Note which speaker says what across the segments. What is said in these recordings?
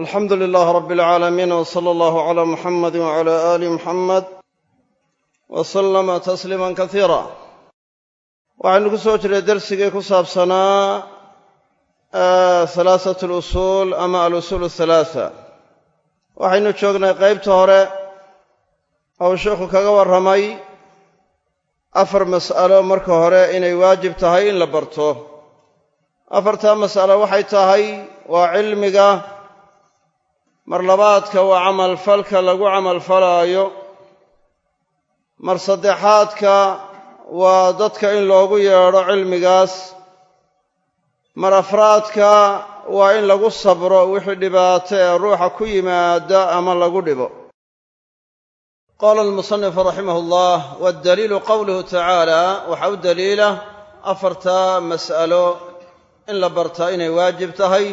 Speaker 1: alxamdu lilaah rab alcaalamiin w sala allahu calaa muxamadi wacala aali muxamed wa sallama tasliiman kasiira waxaynu ku soo jiray dersigii ku saabsanaa halaasat alusuul ama alusuul halaasa waxaynu joognay qaybta hore ou sheikhu kaga warramay afar mas'alo marka hore inay waajib tahay in la barto. Afartaa mas'alo waxay tahay waa cilmiga mar labaadka waa camalfalka lagu camalfalaayo mar saddexaadka waa dadka in loogu yeedho cilmigaas. Mar afraadka waa in lagu sabro wixii dhibaato ee ruuxa ku yimaada ama lagu dhibo. Qaala almusanifu raximah llah waddaliilu qowluhu tacaala waxaa u daliila afartaa mas'alo in la bartaa inay waajib tahay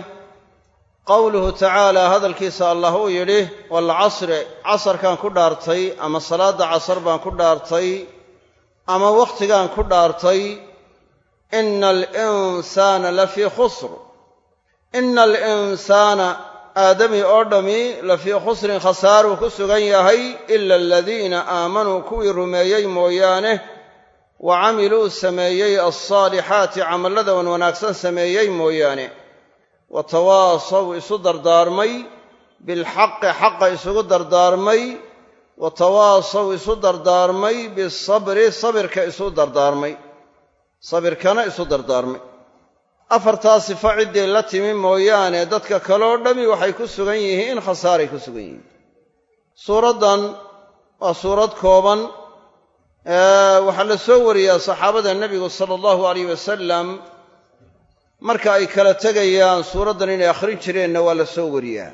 Speaker 1: qowluhu tacaala hadalkiisa allah uu yidhi waalcasri casarkaan ku dhaartay ama salaadda casar baan ku dhaartay ama wakhtigaan ku dhaartay ina alinsaana lafii khusr. Ina alinsaana aadami oo dhammi lafii khusrin khasaaruu ku sugan yahay ila aladiina aamanuu kuwii rumeeyey mooyaane wa camiluu sameeyey alsaalixaati camallada wan wanaagsan sameeyey mooyaane wa tawaasaw isu dardaarmay. Bilxaqi xaqa isugu dardaarmay. Wa tawaasaw isu dardaarmay. Bisabri sabirka isu dardaarmay. Sabirkana isu dardaarmay. Afartaa sifo ciddii la timi mooyaane dadka kaloo dhammi waxay ku sugan yihiin khasaaray ku sugan yihiin. Suuraddan waa suurad kooban. Waxaa la soo wariyaa saxaabada nebigu sala allahu alayh wasalam marka ay kala tegayaan suuraddan inay akhrin jireenna waa la soo wariyaa.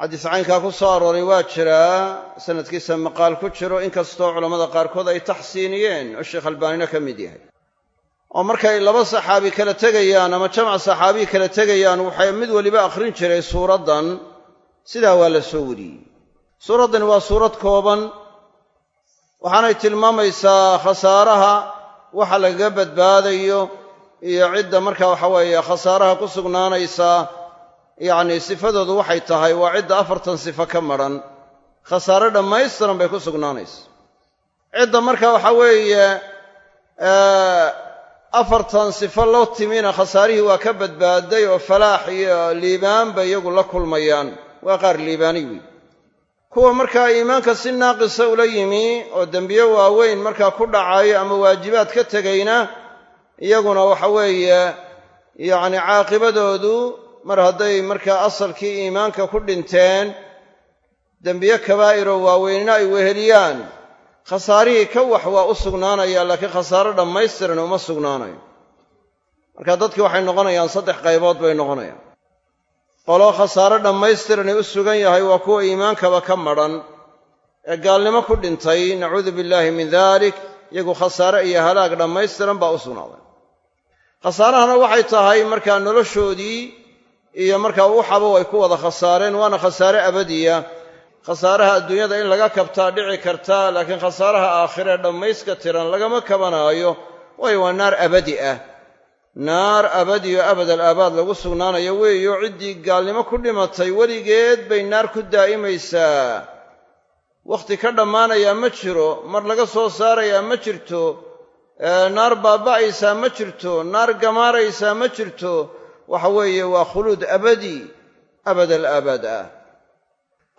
Speaker 1: Xadiis caynkaa ku soo arooray waa jiraa sanadkiisa maqaal ku jiro inkastoo culammada qaarkood ay taxsiiniyeen oo sheekh albaanina ka mid yahay. Oo markay laba saxaabi kala tegayaan ama jamac saxaabiyi kala tegayaan waxay mid weliba akhrin jiray suuraddan sidaa waa la soo wariyey. Suuraddani waa suurad kooban waxaanay tilmaamaysaa khasaaraha waxa lagaga badbaadayo iyo cidda marka waxa weeye khasaaraha ku sugnaanaysaa yacni sifadoodu waxay tahay waa cidda afartan sifo ka madran khasaare dhammaystiran bay ku sugnaanaysa. Cidda marka waxa weeye afartan sifo loo timina khasaarihii waa ka badbaaday oo falaax iyo liibaan bay iyagu la kulmayaan. Waa qaar liibaani wey kuwa markaa iimaanka si naaqisa ula yimi oo dembiye waaweyn markaa ku dhacayo ama waajibaad ka tegayna iyaguna waxa weeye yacni caaqibadoodu mar hadday markaa asalkii iimaanka ku dhinteen dembiye kabaa'iroo waaweynina ay weheliyaan. Khasaarihii ka wax waa u sugnaanaya laakiin khasaaro dhammaystiran uma sugnaanayo. Marka dadkii waxay noqonayaan saddex qaybood bay noqonayaan. Qolo khasaaro dhammaystirani u sugan yahay waa kuwa iimaankaba ka madhan ee gaalnimo ku dhintay nacuudu billaahi min dalik iyagu khasaare iyo halaag dhammaystiran baa u sugnaaday khasaarahana waxay tahay markaa noloshoodii iyo markaa waxaba way ku wada khasaareen waana khasaare abadiya. Khasaaraha adduunyada in laga kabtaa dhici karta laakiin khasaaraha aakhiree dhammayska tiran lagama kabanaayo waayo waa naar abadi ah. Naar abadiyo abadal aabaad lagu sugnaanayo weeyo ciddii gaalnimo ku dhimatay weligeed bay naar ku daa'imaysaa. Wakhti ka dhammaanayaa ma jiro mar laga soo saarayaa ma jirto naar baaba'aysaa ma jirto naar gamaaraysaa ma jirto. Waxa weeye waa khuluud abadi abadal aabaad ah.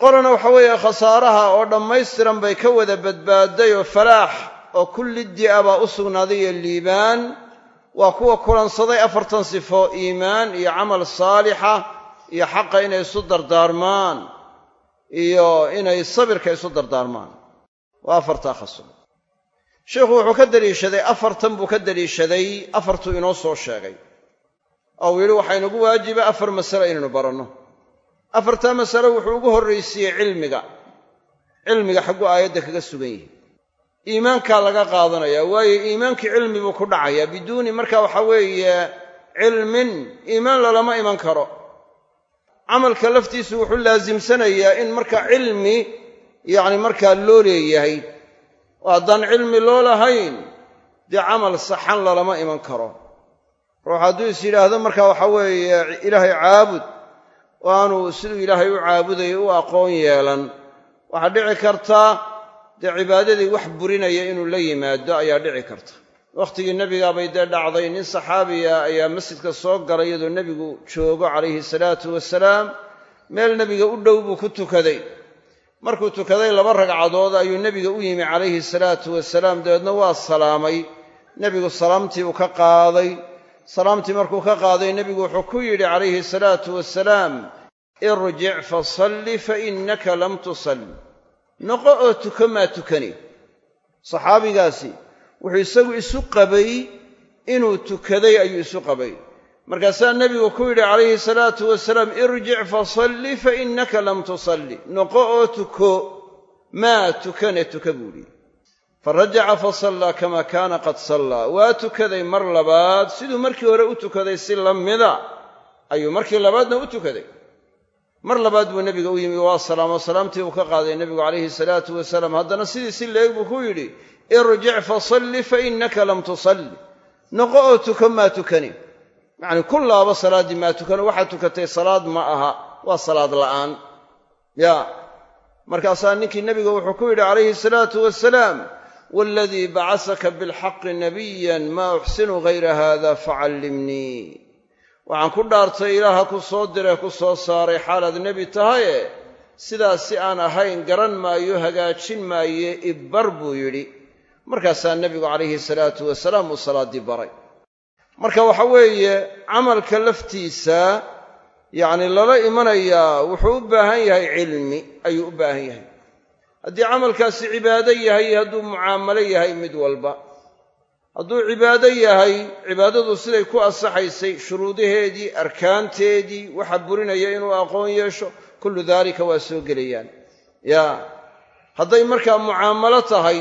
Speaker 1: Qolana waxa weeye khasaaraha oo dhammaystiran bay ka wada badbaaday oo falaax oo kulli di'a baa u sugnaaday iyo liibaan. Waa kuwa kulansaday afartan sifo iimaan iyo camal saalixa iyo xaqa inay isu dardaarmaan iyo inay sabirka isu dardaarmaan. Waa sheikhu wuxuu ka deliishaday afartan buu ka deliishaday afartuu inoo soo sheegay. Oo yidhi waxaa inagu waajiba afar masale inaynu baranno. Afartaa masale wuxuu ugu horraysiiyey cilmiga. Cilmiga xagguu aayadda kaga sugan yihi iimaankaa laga qaadanayaa waayo iimaankii cilmi buu ku dhacayaa biduuni marka waxa weeye cilmin iimaan lalama iman karo. Camalka laftiisu wuxuu laasimsanayaa in marka cilmi yacni markaa loo leeyahay oo haddaan cilmi loo lahayn dee camal saxan lalama iman karo. Ruux hadduu is yidhaahdo marka waxa weeye ilaahay caabud. Oo aanu siduu ilaahay u caabudayo u aqoon yeelan. Waxaa dhici karta dee cibaadadii wax burinaya inuu la yimaado ayaa dhici karta. Wakhtigii nebigaabay dee dhacday nin saxaabiya ayaa masjidka soo galay iyadoo nebigu joogo calayhi salaatu wasalaam meel nebiga u dhow buu ku tukaday markuu tukaday laba ragcadood ayuu nebiga u yimi calayhi salaatu wasalaam. Dabeedna waa salaamay. Nebigu salaamtii uu ka qaaday. Salaamtii markuu ka qaaday nebigu wuxuu ku yidhi calayhi salaatu wasalaam irjic fasalli fa innaka lam tusalli. Noqo oo tuko maa tukani. Saxaabigaasi wuxuu isagu isu qabay inuu tukaday ayuu isu qabay markaasaa nebigu ku yidhi calayhi salaatu wasalaam irjic fasalli fa innaka lam tusalli. Noqo oo tuko maa tukane tuka buu idhi farajaca fasallaa kamaa kaana qad sallaa. Waa tukaday mar labaad siduu markii hore u tukaday si la mida ayuu markii labaadna u tukaday. Mar labaad buu nebiga u yimi waa salaamo salaamtii uu ka qaaday nebigu calayhi salaatu wasalaam. Haddana sidii si leeg buu ku yidhi irjic fasalli fa innaka lam tusalli. Noqo oo tuko maa tukani yacni ku laaba salaaddii maa tukano waxaad tukatay salaad ma aha waa salaad la'aan. Ya markaasaa ninkii nebiga wuxuu ku yidhi calayhi salaatu wasalaam waaladii bacasaka bilxaqi nabiyan maa uxsinu hayra haada facallimnii waxaan ku dhaartay ilaaha ku soo diree ku soo saaray xaalaad nebi tahaye sidaas si aan ahayn garan maayo hagaajin maaye ibbar buu yidhi. Markaasaa nebigu calayhi salaatu wasalaam uu salaaddii baray marka waxa weeye camalka laftiisa yacni lala imanayaa wuxuu u baahan yahay cilmi ayuu u baahan yahay. Haddii camalkaasi cibaado yahay hadduu mucaamalo yahay mid walba. Hadduu cibaado yahay cibaadadu siday ku ansaxaysay shuruudaheedii arkaanteedii waxa burinaya inuu aqoon yeesho kullu daalika waa soo gelayaan. Ya hadday markaa mucaamalo tahay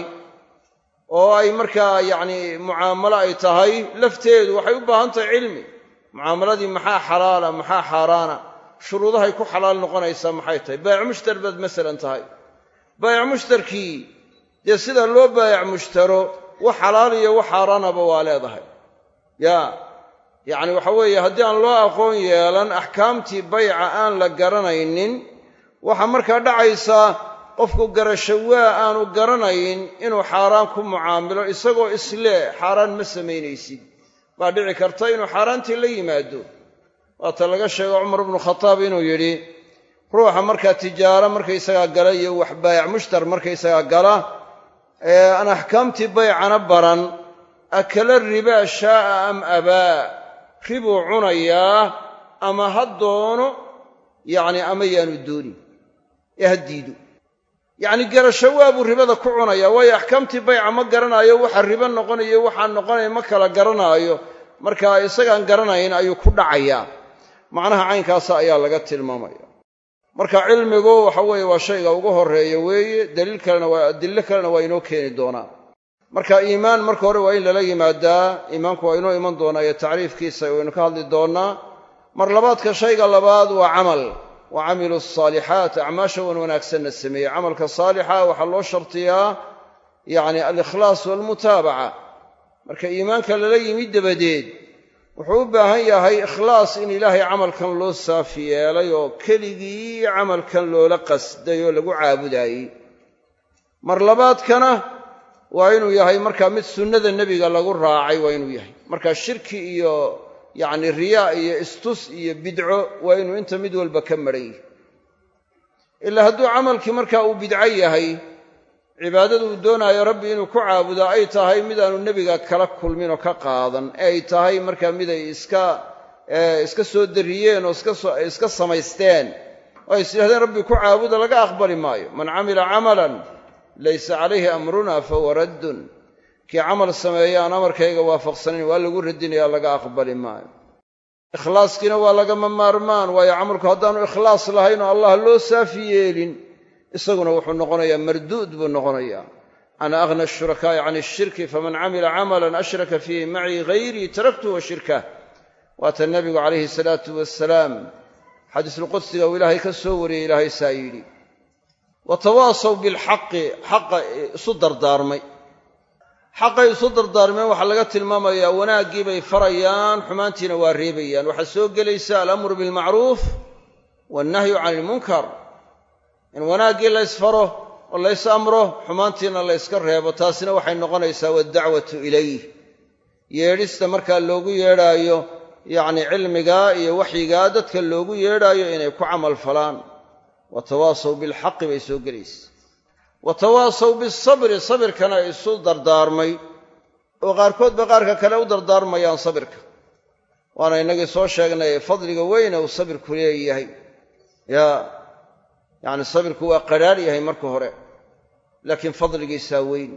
Speaker 1: oo ay markaa yacni mucaamalo ay tahay lafteedu waxay u baahan tahay cilmi. Mucaamaladii maxaa xalaala maxaa xaaraana? Shuruudahay ku xalaal noqonaysaa maxay tahay? Baayac mushtar baad masalan tahay. Baayac mushtarkii dee sida loo baayac mushtaro wax xalaal iyo wax xaaraanaba waa leedahay. Ya yacni waxa weeye haddii aan loo aqoon yeelan axkaamtii bayca aan la garanaynin waxaa markaa dhacaysaa qofku garasho waa aanu garanayn inuu xaaraan ku mucaamilo isagoo islee xaaraan ma samaynaysid. Baa dhici karta inuu xaaraantii la yimaado. Waata laga sheego cumar bnu khataab inuu yidhi ruuxa markaa tijaaro markaysagaa gala iyo wax baayac mushtar markaysagaa gala ee aan axkaamtii baycana baran akala ribaa shaa'a am abaa? Ribuu cunayaa ama ha doono? Yacni ama yaanu doonin. Ee ha diido yacni garasho waabuu ribada ku cunayaa waayo axkaamtii bayca ma garanaayo waxa ribo noqonayo waxaan noqonaya ma kala garanaayo. Marka isagaan garanayn ayuu ku dhacayaa macnaha caynkaasa ayaa laga tilmaamaya. Marka cilmigu waxa weeye waa shayga ugu horreeya weeye daliil kalena waa adillo kalena waa inoo keeni doonaa. Marka iimaan marka hore waa in lala yimaadaa iimaanku waa inoo iman doonaa iyo tacriifkiisa waynu ka hadli doonnaa. Mar labaadka shayga labaad waa camal wa camilu asaalixaat acmaasha wan wanaagsanna sameeyey camalka saalixa waxaa loo shartiyaa yacni alikhlaas waalmutaabaca marka iimaanka lala yimid dabadeed wuxuu u baahan yahay ikhlaas in ilaahay camalkan loo saafi yeelay oo keligii camalkan loola qasday oo lagu caabudaayey mar labaadkana waa inuu yahay markaa mid sunnada nebiga lagu raacay waa inuu yahay marka shirki iyo yacni riyaa iyo istus iyo bidco waa inuu inta mid walba ka maran yahay. ilaa hadduu camalkii markaa uu bidco yahay cibaadadu uu doonaayo rabbi inuu ku caabudaa ay tahay midaanu nebiga kala kulmin oo ka qaadan. Ee ay tahay markaa mid ay iska iska soo darriyeen oo iska samaysteen. Oo ay is yidhahdeen rabbi ku caabuda laga aqbali maayo. Man camila camalan laysa calayhi amruna fahuwa raddun kii camal sameeya aan amarkayga waafaqsanayn waa lagu radinaya laga aqbali maayo. Ikhlaaskiina waa lagama maarmaan waayo camalku haddaanu ikhlaas lahayn oo allah loo saafi yeelin isaguna wuxuu noqonayaa marduud buu noqonayaa. Ana aghna ashurakaa'i can ishirki faman camila camalan ashraka fiihi macii hayrii taraktuhu wa waata nebigu calayhi salaatu wasalaam xadiisulqudsiga uu ilaahay ka soo wariyey ilaahay saa yidhi wa tawaasaw bilxaqi xaqa isu dardaarmay xaqay isu dardaarmeen waxaa laga tilmaamayaa wanaaggii bay farayaan xumaantiina waa reebayaan. Waxaa soo gelaysa alamru bilmacruuf wannahyu cani ilmunkar in wanaaggii la ysfaro oo lays amro xumaantiina la yska reebo. Taasina waxay noqonaysaa waddacwatu ilayh. Yeedhista markaa loogu yeedhaayo yacni cilmigaa iyo waxyigaa dadka loogu yeedhaayo inay ku camal falaan. Wa tawaasaw bilxaqi bay soo gelaysa wa tawaasaw bisabri sabirkana isu dardaarmay. Oo qaarkoodba qaarka kale u dardaarmayaan sabirka. Waana innagii soo sheegnay fadliga weyne uu sabirku leeyahay. Yaa yacni sabirku waa qadhaadh yahay marka hore laakiin fadligiisaa weyn.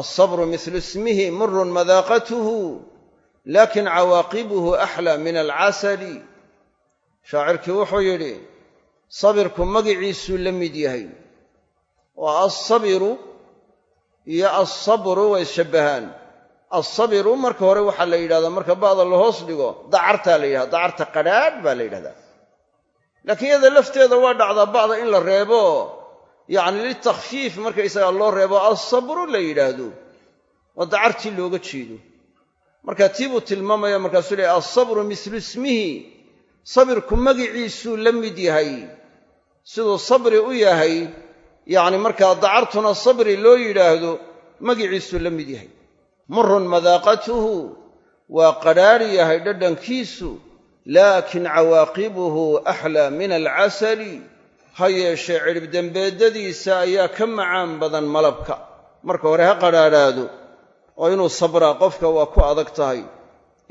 Speaker 1: Alsabru mithlu ismihi murun madaaqatuhu laakin cawaaqibuhu axlaa min alcasali. Shaacirkii wuxuu yidhi sabirku magiciisuu la mid yahay oo alsabiru iyo alsabru way shabbahaan. Alsabiru marka hore waxaa la yidhahdaa marka ba'da la hoos dhigo dacartaa la yidhahda dacarta qadhaadh baa la yidhahdaa. Laakiin iyada lafteeda waa dhacdaa ba'da in la reebo. Yacni litakhfiif markaysagaa loo reebo alsabru la yidhaahdo. Oo dacartii looga jeedo. Marka tii buu tilmaamaya markaasuu leehay alsabru mislu ismihi. Sabirku magiciisuu la mid yahay. Siduu sabri u yahay yacni markaa dacartuna sabri loo yidhaahdo magiciisuu la mid yahay. Murun madaaqatuhu waa qadhaadhi yahay dhadhankiisu laakin cawaaqibuhu axlaa min alcasali. Ha yeeshee cidhibdembeeddadiisa ayaa ka macaan badan malabka. Marka hore ha qadhaadhaado oo inuu sabraa qofka waa ku adag tahay.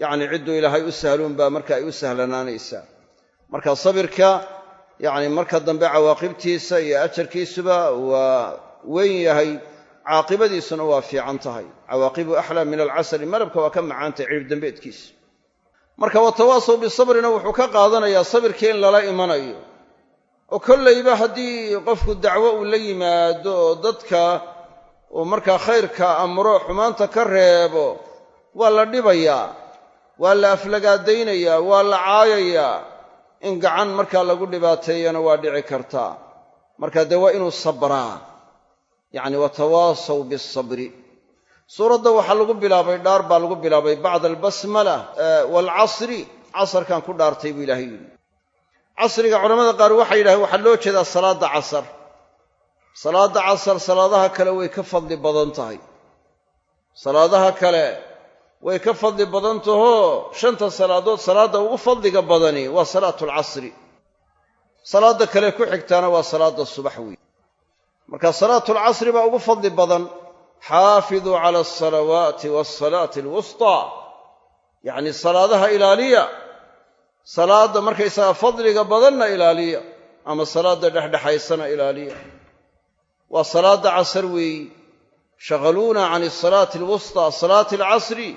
Speaker 1: Yacnii cidduu ilaahay u sahluun baa marka ay u sahlanaanaysaa. Marka sabirka yacni marka dambe cawaaqibtiisa iyo ajarkiisuba waa weyn yahay caaqibadiisuna waa fiican tahay. Cawaaqibu axlaa min alcasali malabka waa ka macaantahay cidhibdembeedkiisa marka watawaasaw bisabrina wuxuu ka qaadanayaa sabirkii in lala imanayo. Oo kollayba haddii qofku dacwo uu la yimaado oo dadka uu markaa khayrka amro xumaanta ka reebo waa la dhibayaa waa la aflagaadaynayaa waa la caayayaa in gacan markaa lagu dhibaateeyana waa dhici kartaa marka dee waa inuu sabraa. Yacni watawaasaw bisabri suuradda waxaa lagu bilaabay dhaar baa lagu bilaabay bacda albasmala waalcasri casarkan ku dhaartay buu ilaahay yidhi. Casriga culamada qaar waxay yidhahdeen waxaa loo jeedaa salaadda casar. Salaadda casar salaadaha kale way ka fadli badan tahay. Salaadaha kale way ka fadli badan tahoo shanta salaadood salaadda ugu fadliga badani waa salaatu alcasri salaadda kale ku xigtaana waa salaadda subax weeye marka salaatu alcasri baa ugu fadli badan. Xaafiduu cala alsalawaati waasalaati alwustaa yacni salaadaha ilaaliya. Salaadda markaysaga fadliga badanna ilaaliya ama salaadda dhexdhexaysana ilaaliya. Waa salaadda casar weeyi shaqaluuna can asalaati alwustaa salaati alcasri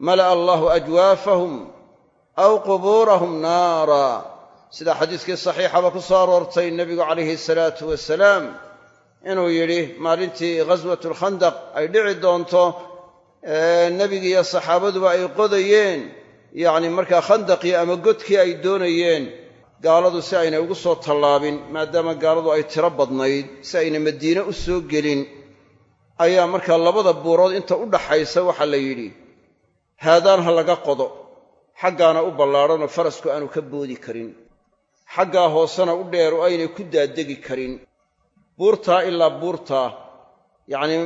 Speaker 1: mala'a allahu ajwaafahum aw qubuurahum naara sida xadiiskii saxiixaba ku soo aroortay nebigu calayhi salaatu wasalaam inuu yidhi maalintii ghaswatu alkhandaq ay dhici doonto nebigi iyo saxaabaduba ay qodayeen yacni markaa khandaqii ama godkii ay doonayeen gaaladu si aynay ugu soo tallaabin maadaama gaaladu ay tiro badnayd si ayna madiine u soo gelin ayaa markaa labada buurood inta u dhaxaysa waxaa la yidhi haadaan ha laga qodo xaggaana u ballaadhanoo farasku aanu ka boodi karin. Xaggaa hoosena u dheer oo aynay ku daadegi karin. Buurtaa ilaa buurtaa yacnii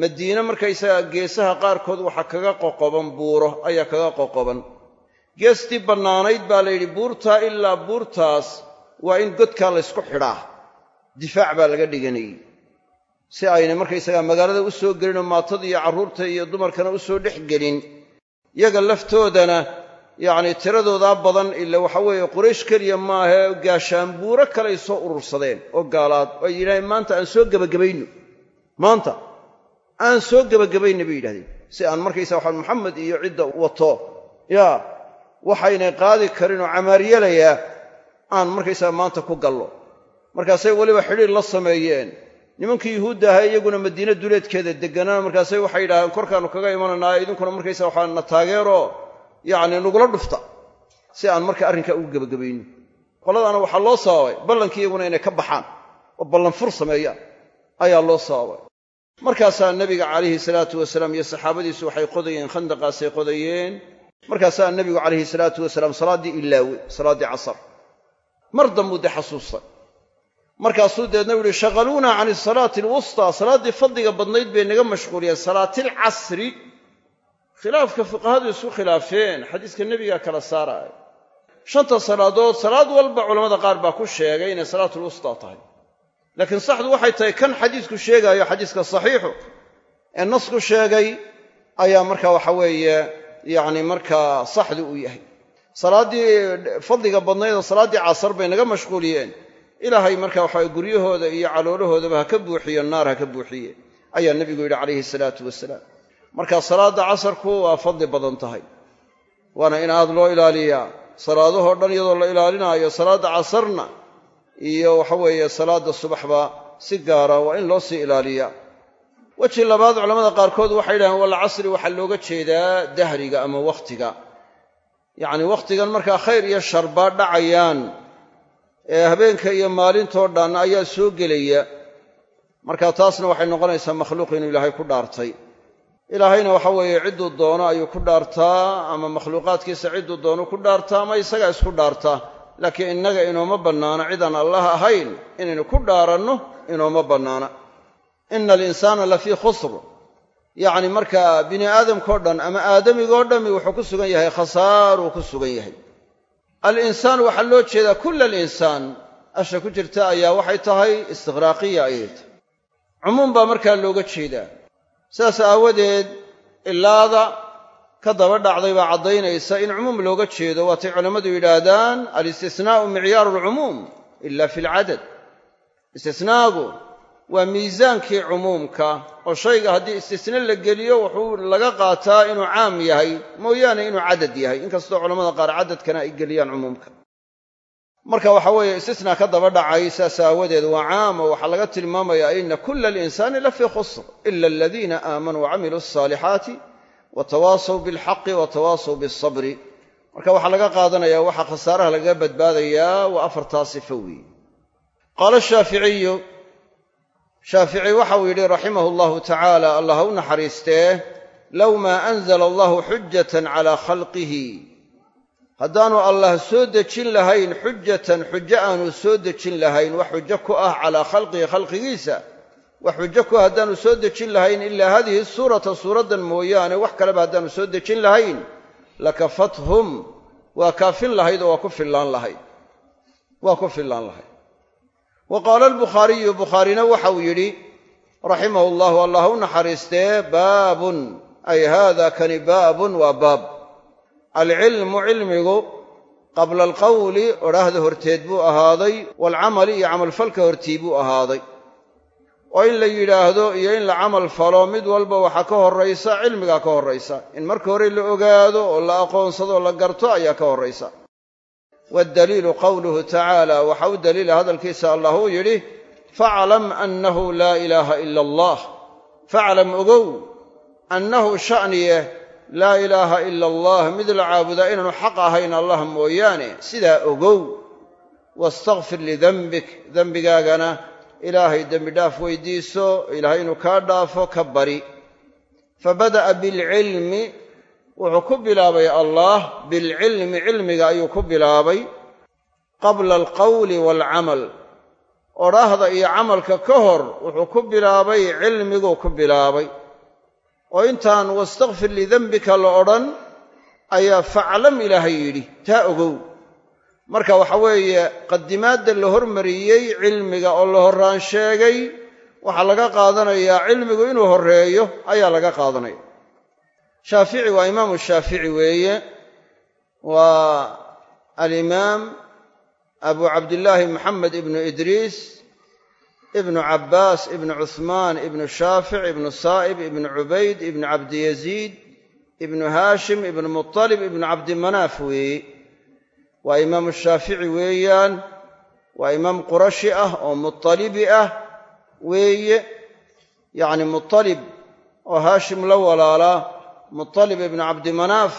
Speaker 1: madiine markaysaga geesaha qaarkood waxaa kaga qoqoban buuro ayaa kaga qoqoban. Geestii bannaanayd baa la yidhi buurtaa ilaa buurtaas waa in godkaa laysku xidhaa. Difaac baa laga dhiganayey si aynay markaysagaa magaalada u soo gelinoo maatada iyo carruurta iyo dumarkana u soo dhex gelin yaga laftoodana yacnii tiradoodaa badan ila waxa weeye quraysh keliya maahae gaashaanbuuro kaley soo urursadeen oo gaalaad. Oo yidhahdeen maanta aan soo gebagabayno. Maanta aan soo gebagabayna bay yidhahdeen. Si aan markaysaa waxaa maxamed iyo cidda wato yaa waxaynay qaadi karin oo camaaryelayaa aan markaysaga maanta ku gallo. Markaasay weliba xidhiir la sameeyeen nimankii yuhuudda ahaa iyaguna madiine duleedkeeda degganaana markaasay waxay yidhahdeen korkaannu kaga imananaa idinkuna markaysaa waxaa na taageeroo yacni nagula dhufta si aan marka arrinkaa ugu gebagabayno qoladaana waxaa loo sababay ballankii iyaguna inay ka baxaan oo ballanfur sameeyaan ayaa loo sababay markaasaa nebiga calayhi salaatu wasalaam iyo saxaabadiisu waxay qodayeen khandaqaasay qodayeen. Markaasaa nebigu calayhi salaatu wasalaam salaaddii ilaawe salaaddii casar. Mar dambuu dee xasuustay markaasuu deedna u yihi shaqaluuna can salaati alwustaa salaaddii fadliga badnayd bay naga mashquuliyeen salaatilcasri khilaafka fuqahadu isku khilaafeen xadiiska nebigaa kala saaraya shanta salaadood salaad walba culamada qaar baa ku sheegay inay salaatulwustaa tahay. Laakiin saxdu waxay tahay kan xadiisku sheegaayo xadiiska saxiixu ee nasku sheegay ayaa marka waxa weeye yacni markaa saxdu uu yahay. Salaaddii fadliga badnayd oo salaaddii casar bay naga mashquuliyeen ilaahay marka waxa guryahooda iyo caloolahoodaba ha ka buuxiyo naar ha ka buuxiye ayaa nebigu yidhi calayhi salaatu wasalaam marka salaadda casarku waa fadli badan tahay waana in aad loo ilaaliyaa salaadahoo dhan iyadoo la ilaalinaayo salaadda casarna iyo waxa weeye salaadda subaxba si gaara waa in loo sii ilaaliyaa weji labaad culamada qaarkood waxay yidhahdeen walcasri waxaa looga jeedaa dahriga ama wakhtiga yacni wakhtigan markaa khayr iyo sharbaa dhacayaan ee habeenka iyo maalintoo dhan ayaa soo gelaya. Marka taasna waxay noqonaysaa makhluuq inuu ilaahay ku dhaartay. Ilaahayna waxa weeye cidduu doono ayuu ku dhaartaa ama makhluuqaadkiisa cidduu doono ku dhaartaa ama isagaa isku dhaartaa. Laakiin innaga inooma bannaana cidaan allah ahayn inaynu ku dhaaranno inooma bannaana. Ina alinsaana lafii khusr. Yacni markaa bini aadamkao dhan ama aadamigoo dhammi wuxuu ku sugan yahay khasaaruu ku sugan yahay alinsaan waxaa loo jeedaa kulla alinsaan. Asha ku jirta ayaa waxay tahay istiqraaqiya ayay tahay cumuum baa markaa looga jeedaa. Sidaas aawadeed ilaada ka daba dhacday baa caddaynaysa in cumuum looga jeedo. Waatay culammadu yidhaahdaan alistisnaa'u micyaaru alcumuum ila fi alcadad istisnaagu waa miisaankii cumuumka oo shayga haddii istisne la geliyo wuxuu laga qaataa inuu caam yahay mooyaane inuu cadad yahay. Inkastoo culamada qaar cadadkana ay geliyaan cumuumka. Marka waxa weeye istisna ka daba dhacay saas aawadeed waa caam oo waxaa laga tilmaamayaa ina kula alinsaani la fii khusr ila aladiina aamanuu wacamiluu alsaalixaati watawaasaw bilxaqi watawaasaw bilsabri marka waxaa laga qaadanaya waxaa khasaaraha lagaga badbaadayaa waa afartaa sifo weeye qaala shaaficiyu shaafici waxauu yidhi raximahu allahu tacaala allah u naxariistee low maa anzala allahu xujatan calaa khalqihi. Haddaanu allah soo dejin lahayn xujatan xujo aanu soo dejin lahayn wax xujo ku ah calaa khalqihi khalqigiisa. Wax xujo ku ah haddaanu soo dejin lahayn ilaa hadihi suurata suuraddan mooyaane wax kaleba haddaanu soo dejin lahayn lakafathum. Waa kaafin lahayd oo waa ku fillaan lahayd. Waa ku fillaan lahayd wa qaala albukhaariyu bukhaarina waxa uu yidhi raximahu allahu allah u naxariistee baabun ay haada kani baabun waa baab. Alcilmu cilmigu qabla alqawli odhaahda horteed buu ahaaday waalcamali iyo camalfalka hortii buu ahaaday. Oo in la yidhaahdo iyo in la camal falo mid walba waxaa ka horraysa cilmigaa ka horraysa. In marka hore la ogaado oo la aqoonsado oo la garto ayaa ka horraysa waddaliilu qowluhu tacaala waxa u daliila hadalkiisa allah uu yidhi faclam annahu laa ilaaha ila allah faclam ogow annahu sha'niye laa ilaaha ila allah mid la caabudaa inaanu xaq ahayn allah mooyaane sidaa ogow wastakfir lidenbik dembigaagana ilaahay dembidhaaf weydiiso ilaahay inuu kaa dhaafo ka bari fabada'a bilcilmi wuxuu ku bilaabay allah bilcilmi cilmiga ayuu ku bilaabay qabla alqawli waalcamal. Odhaahda iyo camalka ka hor wuxuu ku bilaabay cilmiguu ku bilaabay. Oo intaan wastakfir lidembika la odhan ayaa faclam ilaahay yidhi taa ogow. Marka waxa weeye qadimaadda la hormariyey cilmiga oo la horraan sheegay waxaa laga qaadanayaa cilmigu inuu horreeyo ayaa laga qaadanaya shaafici waa imaamu shaafici weeye. Waa alimaam abu cabdillaahi maxamed ibnu idriis ibnu cabbaas ibnu cuhmaan ibnu shaafic ibnu saa'ib ibnu cubayd ibnu cabdiyaziid ibnu haashim ibnu mutalib ibnu cabdimanaaf weeye waa imaamu shaafici weeyaan. Waa imaam qurashi ah oo mutalibi ah weeye. Yacni mutalib oo haashim la walaalaa mutalib ibnu cabdimanaaf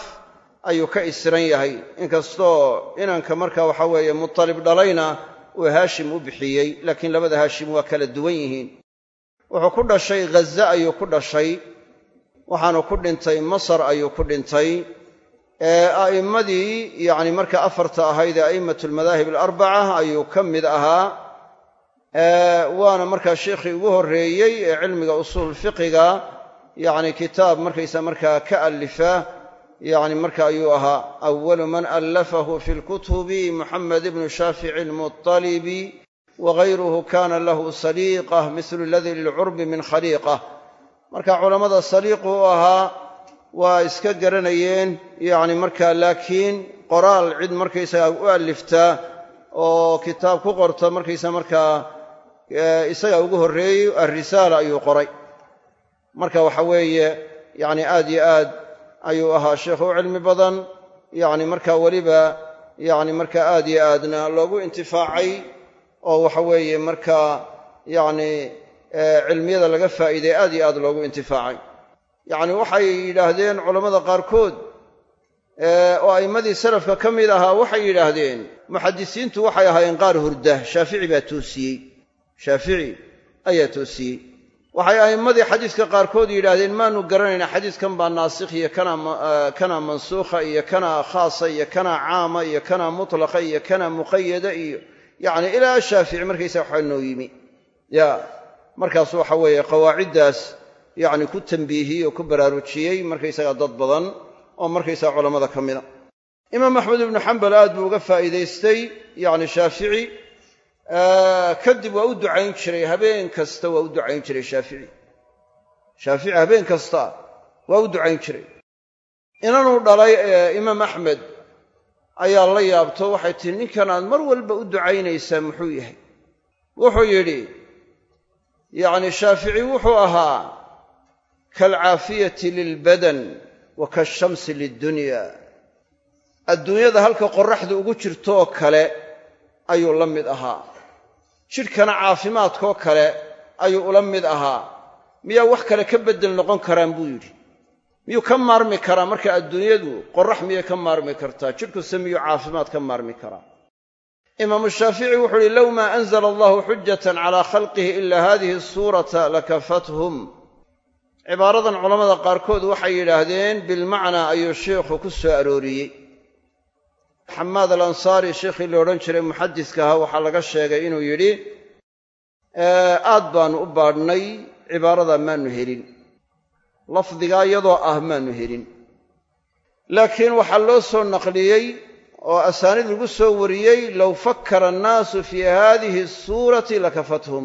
Speaker 1: ayuu ka isran yahay. Inkastoo inanka marka waxa weeye mutalib dhalayna uu haashim u bixiyey laakiin labada haashim waa kala duwan yihiin. Wuxuu ku dhashay ghaza ayuu ku dhashay waxaanu ku dhintay masar ayuu ku dhintay. A'immadii yacni marka afarta ahayd ee a'immatu almadaahib alarbaca ayuu ka mid ahaa. Waana markaa sheikhii ugu horreeyey ee cilmiga usuul fiqiga yacni kitaab markaysa markaa ka alifa yacni marka ayuu ahaa awalu man allafahu fi lkutubi muxamed ibnu shaafici almuطalibi wagayruhu kana lahu saliiqah mislu aladii lilcurbi min khaliiqah marka culammada saliiqu u ahaa waa iska garanayeen yacni markaa laakiin qoraal cid markaysaga u aliftaa oo kitaab ku qorta markaysa markaa isaga ugu horreeyey alrisaala ayuu qoray marka waxa weeye yacni aad yo aad ayuu ahaa sheekhu u cilmi badan. Yacni marka weliba yacni marka aad yo aadna loogu intifaacay oo waxa weeye markaa yacni cilmiyada laga faa'iiday aad yo aad loogu intifaacay. Yacni waxay yidhaahdeen culammada qaarkood oo a'immadii salafka ka mid ahaa waxay yidhaahdeen muxadisiintu waxay ahaayeen qaar hurda shaafici baa toosiyey. Shaafici ayaa toosiyey waxay a'immadii xadiiska qaarkood yidhaahdeen maanu garanayna xadiiskan baa naasikh iyo kana mansuukha iyo kana khaasa iyo kana caama iyo kana mutlaqa iyo kana muqayada iyo yacni ilaa shaafici markaysa waxaa noo yimi. Ya markaas waxa weeye qawaaciddaas yacni ku tambiihiyey oo ku baraarujiyey markaysaga dad badan oo markaysaga culammada ka mida. Imaam axmed ibnu xambal aad buu uga faa'iidaystay yacni shaafici kadib waa u ducayn jiray habeen kasta waa u ducayn jiray shaafici. Shaafici habeen kasta waa u ducayn jiray. Inanuu dhalay imaam axmed ayaa la yaabto waxay tihi ninkan aad mar walba u ducaynaysaa muxuu yahay? Wuxuu yidhi yacni shaafici wuxuu ahaa kaalcaafiyati lilbadan wa kaashamsi liddunya adduunyada halka qorraxdu ugu jirtooo kale ayuu la mid ahaa jidhkana caafimaadkoo kale ayuu ula mid ahaa. Miyaa wax kale ka beddel noqon karaan buu yidhi. Miyuu ka maarmi karaa marka adduunyadu qorrax miyay ka maarmi kartaa jidhkuse miyuu caafimaad ka maarmi karaa? Imaamu shaafici wuxuu uhi low maa anzala allahu xujatan calaa khalqihi ila hadihi suurata lakafathum. Cibaaradan culammada qaarkood waxay yidhaahdeen bilmacnaa ayuu sheikhu ku soo arooriyey xamaad alansaari sheikhii la odhan jiray muxadiska ahaa waxaa laga sheegay inuu yidhi aad baanu u baadhnay cibaaradaa maanu helin. Lafdigaa iyadoo ah maanu helin. Laakiin waxaa loo soo naqliyey oo asaaniid lagu soo wariyey low fakkara annaasu fii haadihi suurati lakafathum.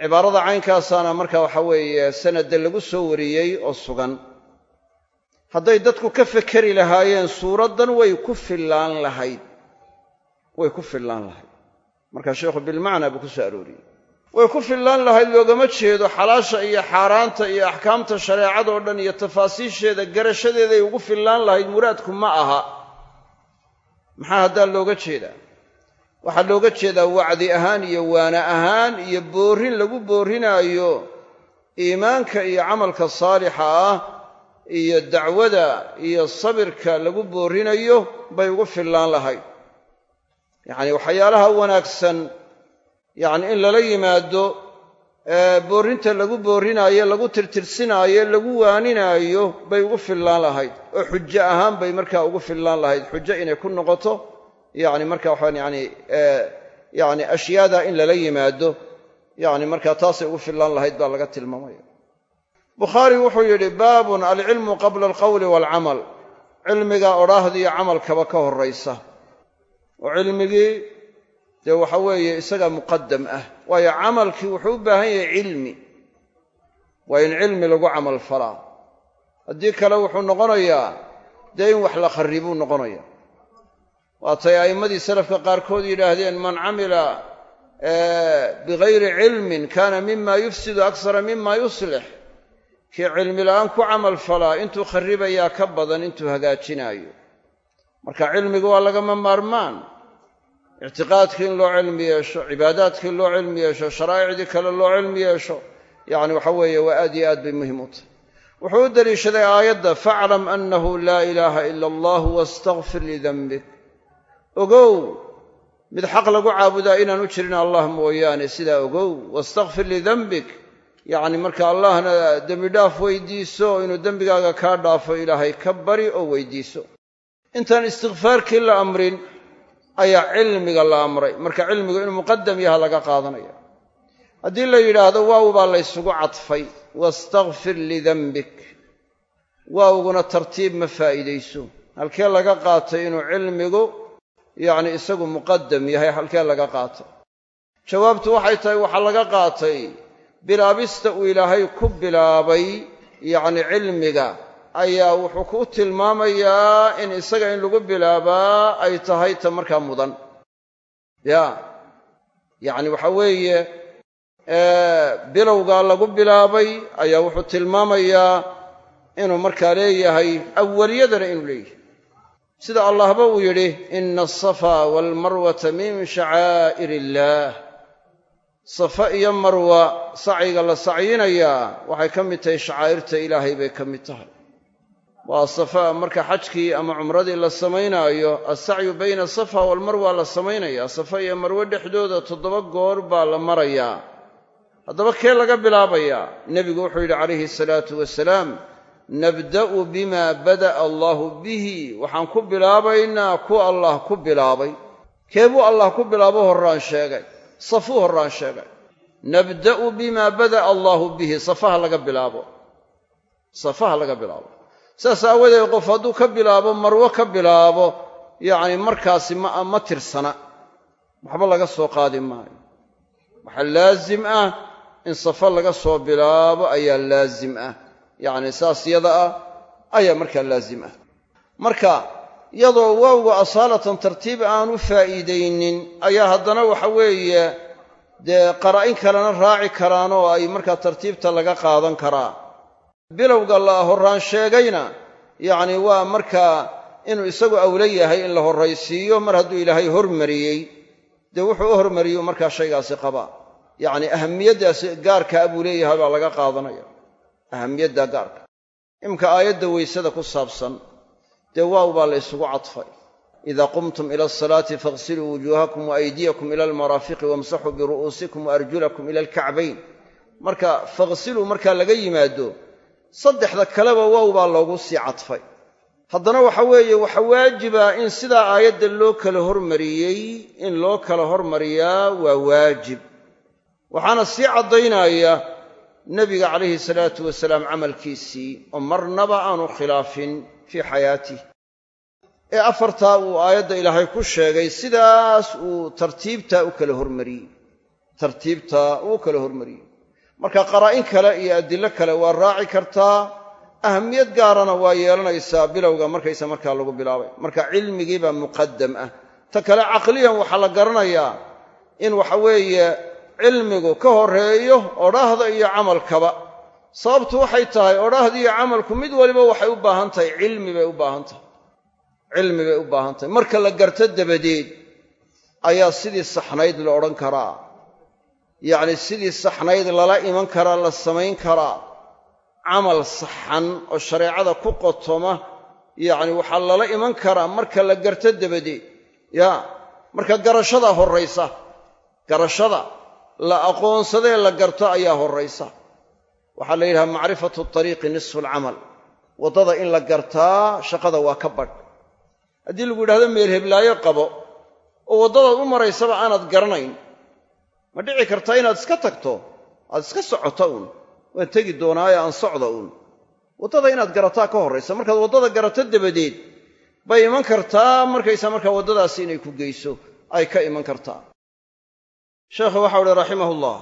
Speaker 1: Cibaarada caynkaasaana marka waxa weeye sanadda lagu soo wariyey oo sugan hadday dadku ka fekeri lahaayeen suuraddan way ku fillaan lahayd. Way ku fillaan lahayd. Markaa sheikhu bilmacnaa buu ku soo arooriyey. Way ku fillaan lahayd loogama jeedo xalaasha iyo xaaraanta iyo axkaamta shareecadoo dhan iyo tafaasiisheeda garashadeeday ugu fillaan lahayd muraadku ma aha. Maxaa haddaa looga jeedaa waxaa looga jeedaa wacdi ahaan iyo waana ahaan iyo boorrin lagu boorrinaayo iimaanka iyo camalka saalixa ah iyo dacwada iyo sabirka lagu boorrinayo bay ugu fillaan lahayd yacni waxyaalaha wanaagsan yacni in lala yimaado boorrinta lagu boorrinaayo lagu tirtirsinaayo lagu waaninaayo bay ugu fillaan lahayd oo xujo ahaan bay markaa ugu fillaan lahayd xujo inay ku noqoto yacni marka waxaan yani yani ashyaada in lala yimaado yani markaa taasay ugu fillaan lahayd baa laga tilmaamaya bukhaari wuxuu yidhi baabun alcilmu qabla alqowli waalcamal cilmiga odhaahdiiyo camalkaba ka horraysa. Oo cilmigii dee waxa weeye isaga muqadam ah. Waayo camalkii wuxuu u baahan yahay cilmi. Waa in cilmi lagu camal falaa. Haddii kale wuxuu noqonayaa dee in wax la kharribuu noqonaya waatay a'immadii salafka qaarkood yidhaahdeen man camila bigayri cilmin kana mima yufsidu aksara mima yuslix kii cilmi la'aan ku camal falaa intuu kharribayaa ka badan intuu hagaajinaayo. Marka cilmigu waa lagama maarmaan. Ictiqaadkii in loo cilmi yeesho cibaadaadkii in loo cilmi yeesho sharaa'icdii kale loo cilmi yeesho yacni waxa weeye waa aad iyo aad bay muhiim u tahay. Wuxuu u deliishaday aayadda faclam annahu laa ilaaha ila allah wastakfir lidanbik ogow mid xaq lagu caabudaa inaanu jirin allah mooyaane sidaa ogow wastakfir lidanbik yacni marka allahna dembi dhaaf weydiiso inuu dembigaaga kaa dhaafo ilaahay ka bari oo weydiiso. Intaan istikfaarkii la amrin ayaa cilmiga la amray. Marka cilmigu inuu muqadam yaha laga qaadanaya. Haddii la yidhaahdo waaw baa la ysugu cadfay. Wastakfir lidanbik waawguna tartiib ma faa'iidayso. Halkee laga qaatay inuu cilmigu yacni isagu muqadam yahay halkee laga qaatay? Jawaabtu waxay tahay waxaa laga qaatay bilaabista uu ilaahay ku bilaabay yacni cilmiga ayaa wuxuu ku tilmaamayaa in isaga in lagu bilaabaa ay tahay ta markaa mudan. Ya yacni waxa weeye bilowgaa lagu bilaabay ayaa wuxuu tilmaamayaa inuu markaa leeyahay awaliyadana inuu leeyahay. Sida allahba uu yidhi ina asafaa waalmarwata min shacaa'ir illaah safa iyo marwa sacyiga la sacyinayaa waxay ka mid tahay shacaa'irta ilaahay bay ka mid tahay. Waa safa marka xajkii ama cumradii la samaynaayo assacyu bayna asafa waalmarwa la samaynayaa. Safa iyo marwe dhexdooda toddoba goor baa la marayaa. Haddaba kee laga bilaabayaa? Nebigu wuxuu yidhi calayhi salaatu wasalaam nabda'u bima bada'a allaahu bihi. Waxaan ku bilaabaynaa ku allah ku bilaabay. Kee buu allah ku bilaabo horraan sheegay safuu horraan sheegay nabda'u bima bada'a allaahu bihi. Safaha laga bilaabo. Safaha laga bilaabo. Saas aawadeed qof hadduu ka bilaabo marwo ka bilaabo yacni markaasi ma ma tirsana. Waxba laga soo qaadi maayo. Waxaa laasim ah in safa laga soo bilaabo ayaa laasim ah. Yacni saas yada ah ayaa markaa laasim ah. Marka iyadoo waawga asaalatan tartiib aanu faa'iidaynin ayaa haddana waxa weeye dee qaraa'in kalena raaci karaan oo ay markaa tartiibta laga qaadan karaa. Bilowga la horraan sheegayna yacni waa markaa inuu isagu awlo yahay in la horraysiiyo mar hadduu ilaahay hormariyey dee wuxuu u hormariyu markaa shaygaasi qabaa. Yacni ahamiyaddaasi gaarkaa buu leeyahay baa laga qaadanaya. Ahamiyadda gaarka. Imka aayadda weysada ku saabsan dee waaw baa la ysugu cadfay. Idaa qumtum ila asalaati faghsiluu wujuuhakum wa ila almaraafiqi wamsaxuu biru'uusikum wa arjulakum ila alkacbayn. Marka faghsiluu markaa laga yimaado saddexda kaleba waaw baa loogu sii cadfay. Haddana waxa weeye waxa waajiba in sidaa aayadda loo kala hormariyey in loo kala hormariyaa waa waajib. Waxaana sii caddaynaya nebiga calayhi salaatu wasalaam camalkiisii oo marnaba aanu khilaafin fii xayaatih ee afartaa uu aayadda ilaahay ku sheegay sidaas uu tartiibtaa u kala hormariyey tartiibtaa uu kala hormariyey marka qaraa'in kale iyo adillo kale waa raaci kartaa ahamiyad gaarana waa yeelanaysaa bilowga markaysa markaa lagu bilaabay. Marka cilmigiibaa muqaddam ah. Ta kale caqliyan waxaa la garanayaa in waxa weeye cilmigu ka horreeyo odhaahda iyo camalkaba. Sababtu waxay tahay odhaahda iyo camalku mid waliba waxay u baahan tahay cilmi bay u baahan tahay. Cilmi bay u baahan tahay. Marka la garto dabadeed ayaa sidii saxnayd la odhan karaa. Yacni sidii saxnayd lala iman karaa la samayn karaa. Camal saxan oo shareecada ku qotoma yacni waxaa lala iman karaa marka la garto dabadeed. Ya marka garashadaa horraysa garashada la aqoonsadee la garto ayaa horraysa waxaa la yidhaha macrifatu tariiqi nisfu alcamal waddada in la gartaa shaqada waa ka badh. Haddii lagu yidhahdo meel heblaayo qabo oo waddadaad u maraysaba aanad garanayn ma dhici kartaa inaad iska tagto aad iska socoto uun. Waan tegi doonaaye aan socda uun. Waddada inaad garataa ka horraysa. Markaad waddada garato dabadeed bay iman kartaa. Markaysaa markaa waddadaasi inay ku geyso ay ka iman kartaa sheekhu waxau uhi raximah ullah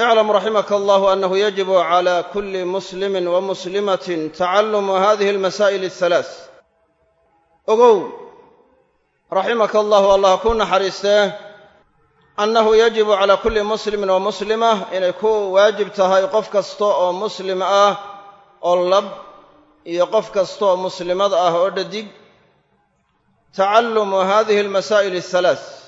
Speaker 1: iclam raximaka allahu annahu yajibu cala kulli muslimin wa muslimatin tacalumu hadihi almasaa'il alhalaath ogow raximaka allahu allah kuu naxariistee annahu yajibu cala kulli muslimin wa muslima inay ku waajib tahay qof kasta oo muslim ah oo lab iyo qof kasta oo muslimad ah oo dhadig. Tacallumu hadihi almasaa'il alhalaath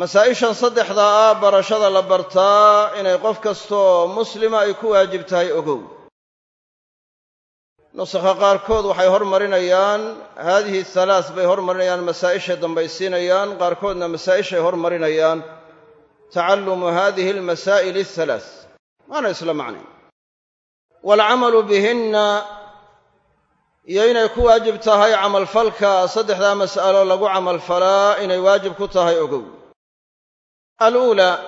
Speaker 1: masaa'ishan saddexdaa ah barashada la bartaa inay qof kastaoo muslima ay ku waajib tahay ogow. Nusakha qaarkood waxay hormarinayaan haadihi halaas bay hormarinayaan masaa'ishay dambaysiinayaan qaarkoodna masaa'ishay hormarinayaan. Tacallumu hadihi almasaa'il alhalaas waana isla macnay. Waalcamalu bihinna iyo inay ku waajib tahay camalfalka saddexdaa mas'alo lagu camalfalaa inay waajib ku tahay ogow aluulaa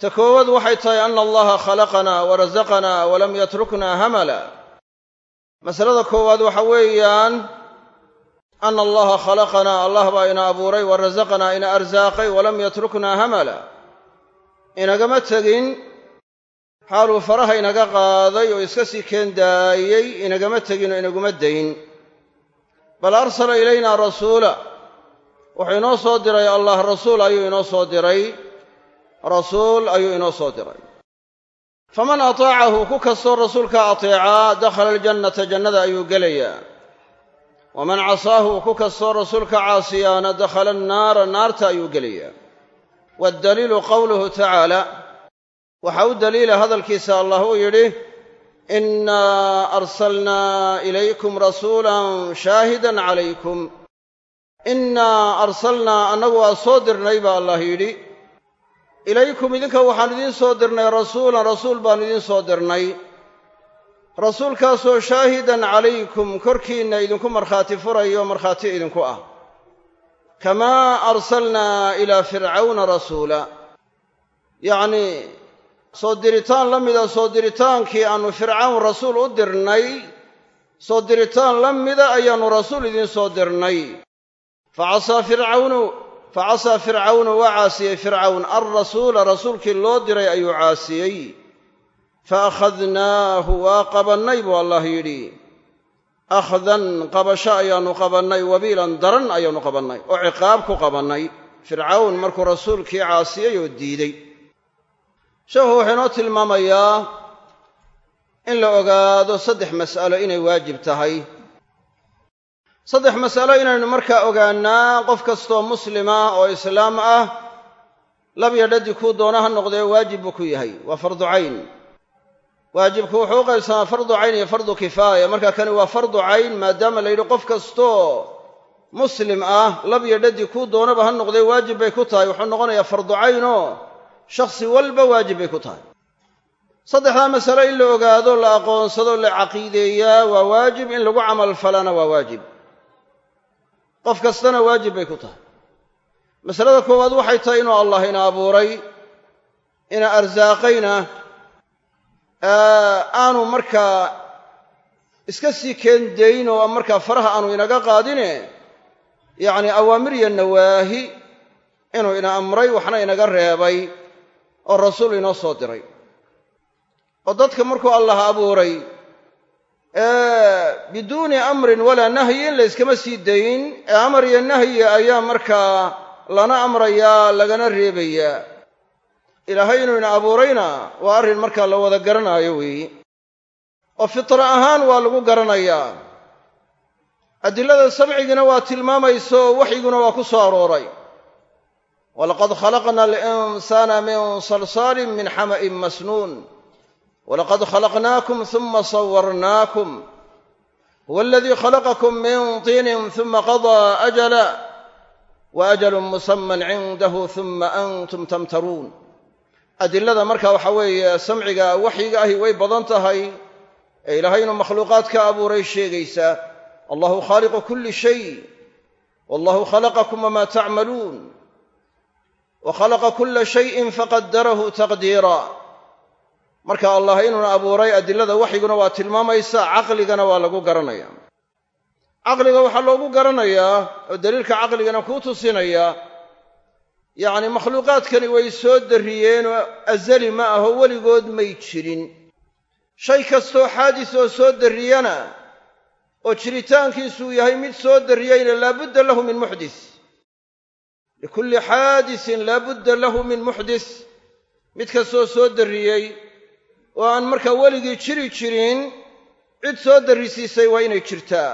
Speaker 1: ta koowaad waxay tahay ana allaha khalaqanaa wa rasaqanaa walam yatruknaa hamala masalada koowaad waxa weeyaan ana allaha khalaqanaa allah baa ina abuuray wa rasaqanaa ina arsaaqay walam yatruknaa hamala inagama tegin xaaluu faraha inaga qaaday oo iska sii keen daayey inagama tegin oo inaguma dayn bal arsala ilaynaa rasuula wuxuu inoo soo diray allah rasuul ayuu inoo soo diray. Rasuul ayuu inoo soo diray. Faman ataacahu ku kastoo rasuulka ateecaa dakhala aljannata jannada ayuu gelayaa waman casaahu ku kastoo rasuulka caasiyaana dakhala annaara naarta ayuu gelayaa waddaliilu qowluhu tacaala waxaa u daliila hadalkiisa allah uu yidhi innaa arsalnaa ilaykum rasuulan shaahidan calaykum innaa arsalnaa annagu waa soo dirnay baa allah yidhi. Ilaykum idinka waxaan idiin soo dirnay rasuulan rasuul baan idiin soo dirnay. Rasuulkaasoo shaahidan calaykum korkiinna idinku markhaati furayo markhaati idinku ah. Kamaa arsalnaa ilaa fircawna rasuula. Yacnii soo diritaan la mida soo diritaankii aannu fircawn rasuul u dirnay soo diritaan la mida ayaannu rasuul idiin soo dirnay facasaa fircawnu waa caasiyey fircawn alrasuula rasuulkii loo diray ayuu caasiyey fa akhadnaahu waa qabannay buu allah yidhi akhdan qabasho ayaannu qabannay wabiilan daran ayaannu qabannay oo ciqaab ku qabannay fircawn markuu rasuulkii caasiyey oo diidey sheekhu wuxuu inoo tilmaamayaa in la ogaado saddex mas'alo inay waajib tahay saddex mas'alo inaynu markaa ogaannaa qof kastoo muslima oo islaam ah labya dhadi kuu doona ha noqdee waajib buu ku yahay. Waa fardu cayn. Waajibku wuxuu u qaybsamaa fardu cayn iyo fardu kifaaya. Marka kani waa fardu cayn maadaama la yidhi qof kastoo muslim ah labya dhadi kuu doonaba ha noqdee waajib bay ku tahay. Wuxuu noqonayaa fardu caynoo shakhsi walba waajib bay ku tahay. Saddexdaa masalo in la ogaado la aqoonsado la caqiideeyaa waa waajib. In lagu camal falana waa waajib qof kastana waajib bay ku tahay. Masalada koowaad waxay tahay inuu allah ina abuuray ina arsaaqayna aanu markaa iska sii keen dayn oo markaa faraha aanu inaga qaadine yacni awaamir iyo nawaahi inuu ina amray waxna inaga reebay oo rasuul inoo soo diray. Oo dadka markuu allah abuuray biduuni amrin walaa nahyin layskama sii dayn ee amar iyo nahyi ayaa markaa lana amrayaa lagana reebayaa ilaahay inuu ina abuurayna waa arrin markaa la wada garanaayo weeyi oo fitra ahaan waa lagu garanayaa. Adilada samcigina waa tilmaamayso waxyiguna waa ku soo arooray. Walaqad khalaqna alinsaana min salsaalin min xama'in masnuun walaqad khalaqnaakum huma sawarnaakum huwa aladii khalaqakum min tiinin huma qadaa ajala wa ajalun musaman cindahu huma antum tamtaruun adilada marka waxa weeye samciga waxyiga ahi way badan tahay ee ilaahay inuu makhluuqaadka abuuray sheegaysaa allahu khaaliqu kulli shay wallahu khalaqakum wamaa tacmaluun wa khalaqa kulla shayin faqadarahu taqdiira marka allah inuuna abuuray adilada waxyiguna waa tilmaamaysaa caqligana waa lagu garanaya. Caqliga waxaa loogu garanayaa oo daliilka caqligana kuu tusinaya yacni makhluuqaadkani way soo darriyeenoo azali ma aho weligood may jirin. Shay kastoo xaadis oo soo darriyana oo jiritaankiisuu yahay mid soo darriyeyna laabudda lahu min muxdis. Likulli xaadisin laabudda lahu min muxdis. Mid kastoo soo darriyey oo aan markaa weligii jiri jirin cid soo darrisiisay waa inay jirtaa.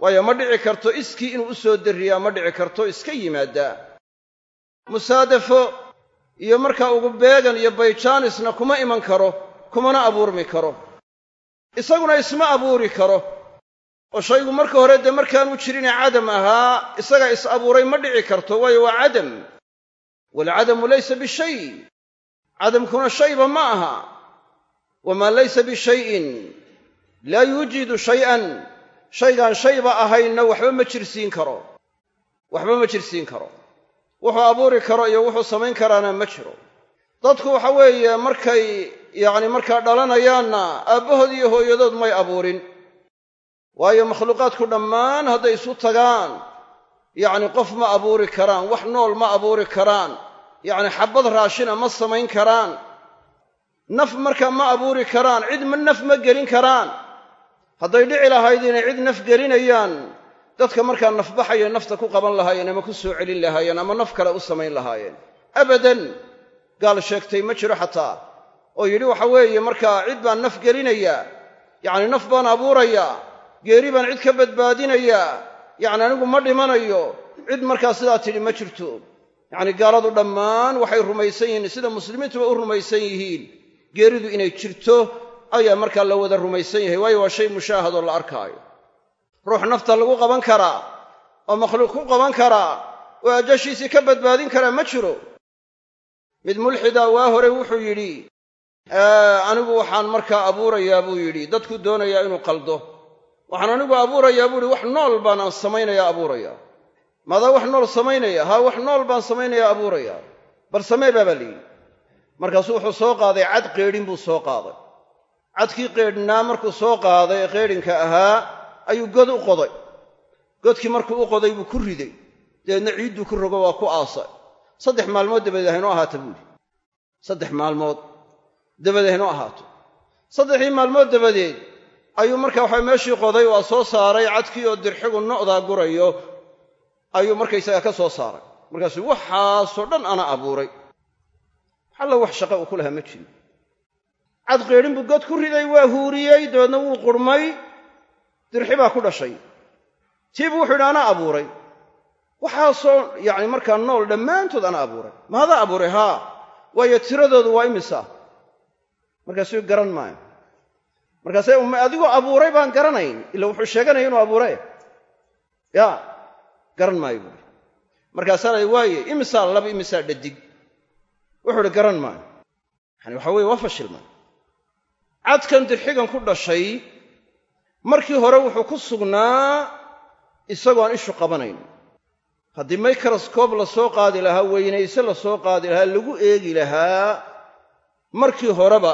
Speaker 1: Waayo ma dhici karto iskii inuu u soo darriyaa ma dhici karto iska yimaaddaa musaadafo iyo markaa ugu beegan iyo bayjaanisna kuma iman karo kumana abuurmi karo. Isaguna isma abuuri karo. Oo shaygu marka hore dee markaanu jirinee cadam ahaa isaga is abuuray ma dhici karto waayo waa cadam waalcadamu laysa bishay cadamkuna shayba ma aha wamaa laysa bishayin laa yuujidu shay'an shaygaan shayba ahaynna waxba ma jirsiin karo waxba ma jirsiin karo. Wuxuu abuuri karo iyo wuxuu samayn karaana ma jiro. Dadku waxa weeye markay yacni markaa dhalanayaanna aabbahood iyo hooyadood may abuurin. Waayo makhluuqaadku dhammaan hadday isu tagaan yacni qof ma abuuri karaan wax nool ma abuuri karaan yacni xabbad raashina ma samayn karaan naf markaa ma abuuri karaan cid ma naf ma gelin karaan. Hadday dhici lahayd inay cid naf gelinayaan dadka markaa nafbaxaya nafta ku qaban lahaayeen ama ku soo celin lahaayeen ama naf kale u samayn lahaayeen. Abadan gaal sheegtay ma jiro xataa. Oo yidhi waxa weeye markaa cid baan naf gelinayaa yacni naf baan abuurayaa geeri baan cid ka badbaadinayaa yacni anigu ma dhimanayo cid markaa sidaa tidhi ma jirto. Yacni gaaladu dhammaan waxay rumaysan yihiin sida muslimiintuba u rumaysan yihiin geeridu inay jirto ayaa markaa la wada rumaysan yahay. Waayo waa shay mushaahadoo la arkaayo. Ruux nafta lagu qaban karaa oo makhluuq ku qaban karaa oo ajashiisii ka badbaadin karaa ma jiro. Mid mulxida waa hore wuxuu yidhi anigu waxaan markaa abuurayaa buu yidhi. Dadku doonayaa inuu qaldo. Waxaan anigu abuurayaa buu yidhi. Wax nool baanaan samaynayaa abuurayaa. Maadaa wax nool samaynaya haa wax nool baan samaynayaa abuurayaa. Bal samee baa baa la yidhi markaasuu wuxuu soo qaaday cad qeedhin buu soo qaaday. Cadkii qeedhnaa markuu soo qaaday ee qeedhinka ahaa ayuu god u qoday. Godkii markuu u qoday buu ku riday. Dabeedna ciidduu ku rogo waa ku aasay. Saddex maalmood dabadeed haynoo ahaata buuhi saddex maalmood dabadeed haynoo ahaato saddexdii maalmood dabadeed ayuu markaa waxa meeshii qoday waa soo saaray cadkii oo dirxigu no'daa gurayo ayuu markaysaga ka soo saaray. Markaasuu waxaasoo dhan ana abuuray alla wax shaqa uu ku lahaa ma cad qeedhin buu god ku riday waa huuriyey dabeedna wuu qurmay dirxi baa ku dhashay. Tiibuu wuxuu yidhi anaa abuuray. Waxaasoo yacni markaa nool dhammaantood ana abuuray. Maadaa abuuray? Haa. Waayo tiradoodu waa imisa? Markaasuu garan maayo. Markaase umme adigoo abuuray baan garanayn. Ila wuxuu sheeganaya inuu abuuray ya garan maayo buuri markaasaa waaye imisaa laba imisaa dhadig wuxuu uhi garan maayo yani waxa weye waa fashilmay cadkan dirxigan ku dhashay markii hore wuxuu ku sugnaa isagoo ishu qabanayn. Haddii microscob la soo qaadi lahaa weynayse la soo qaadi lahaa lagu eegi lahaa markii horeba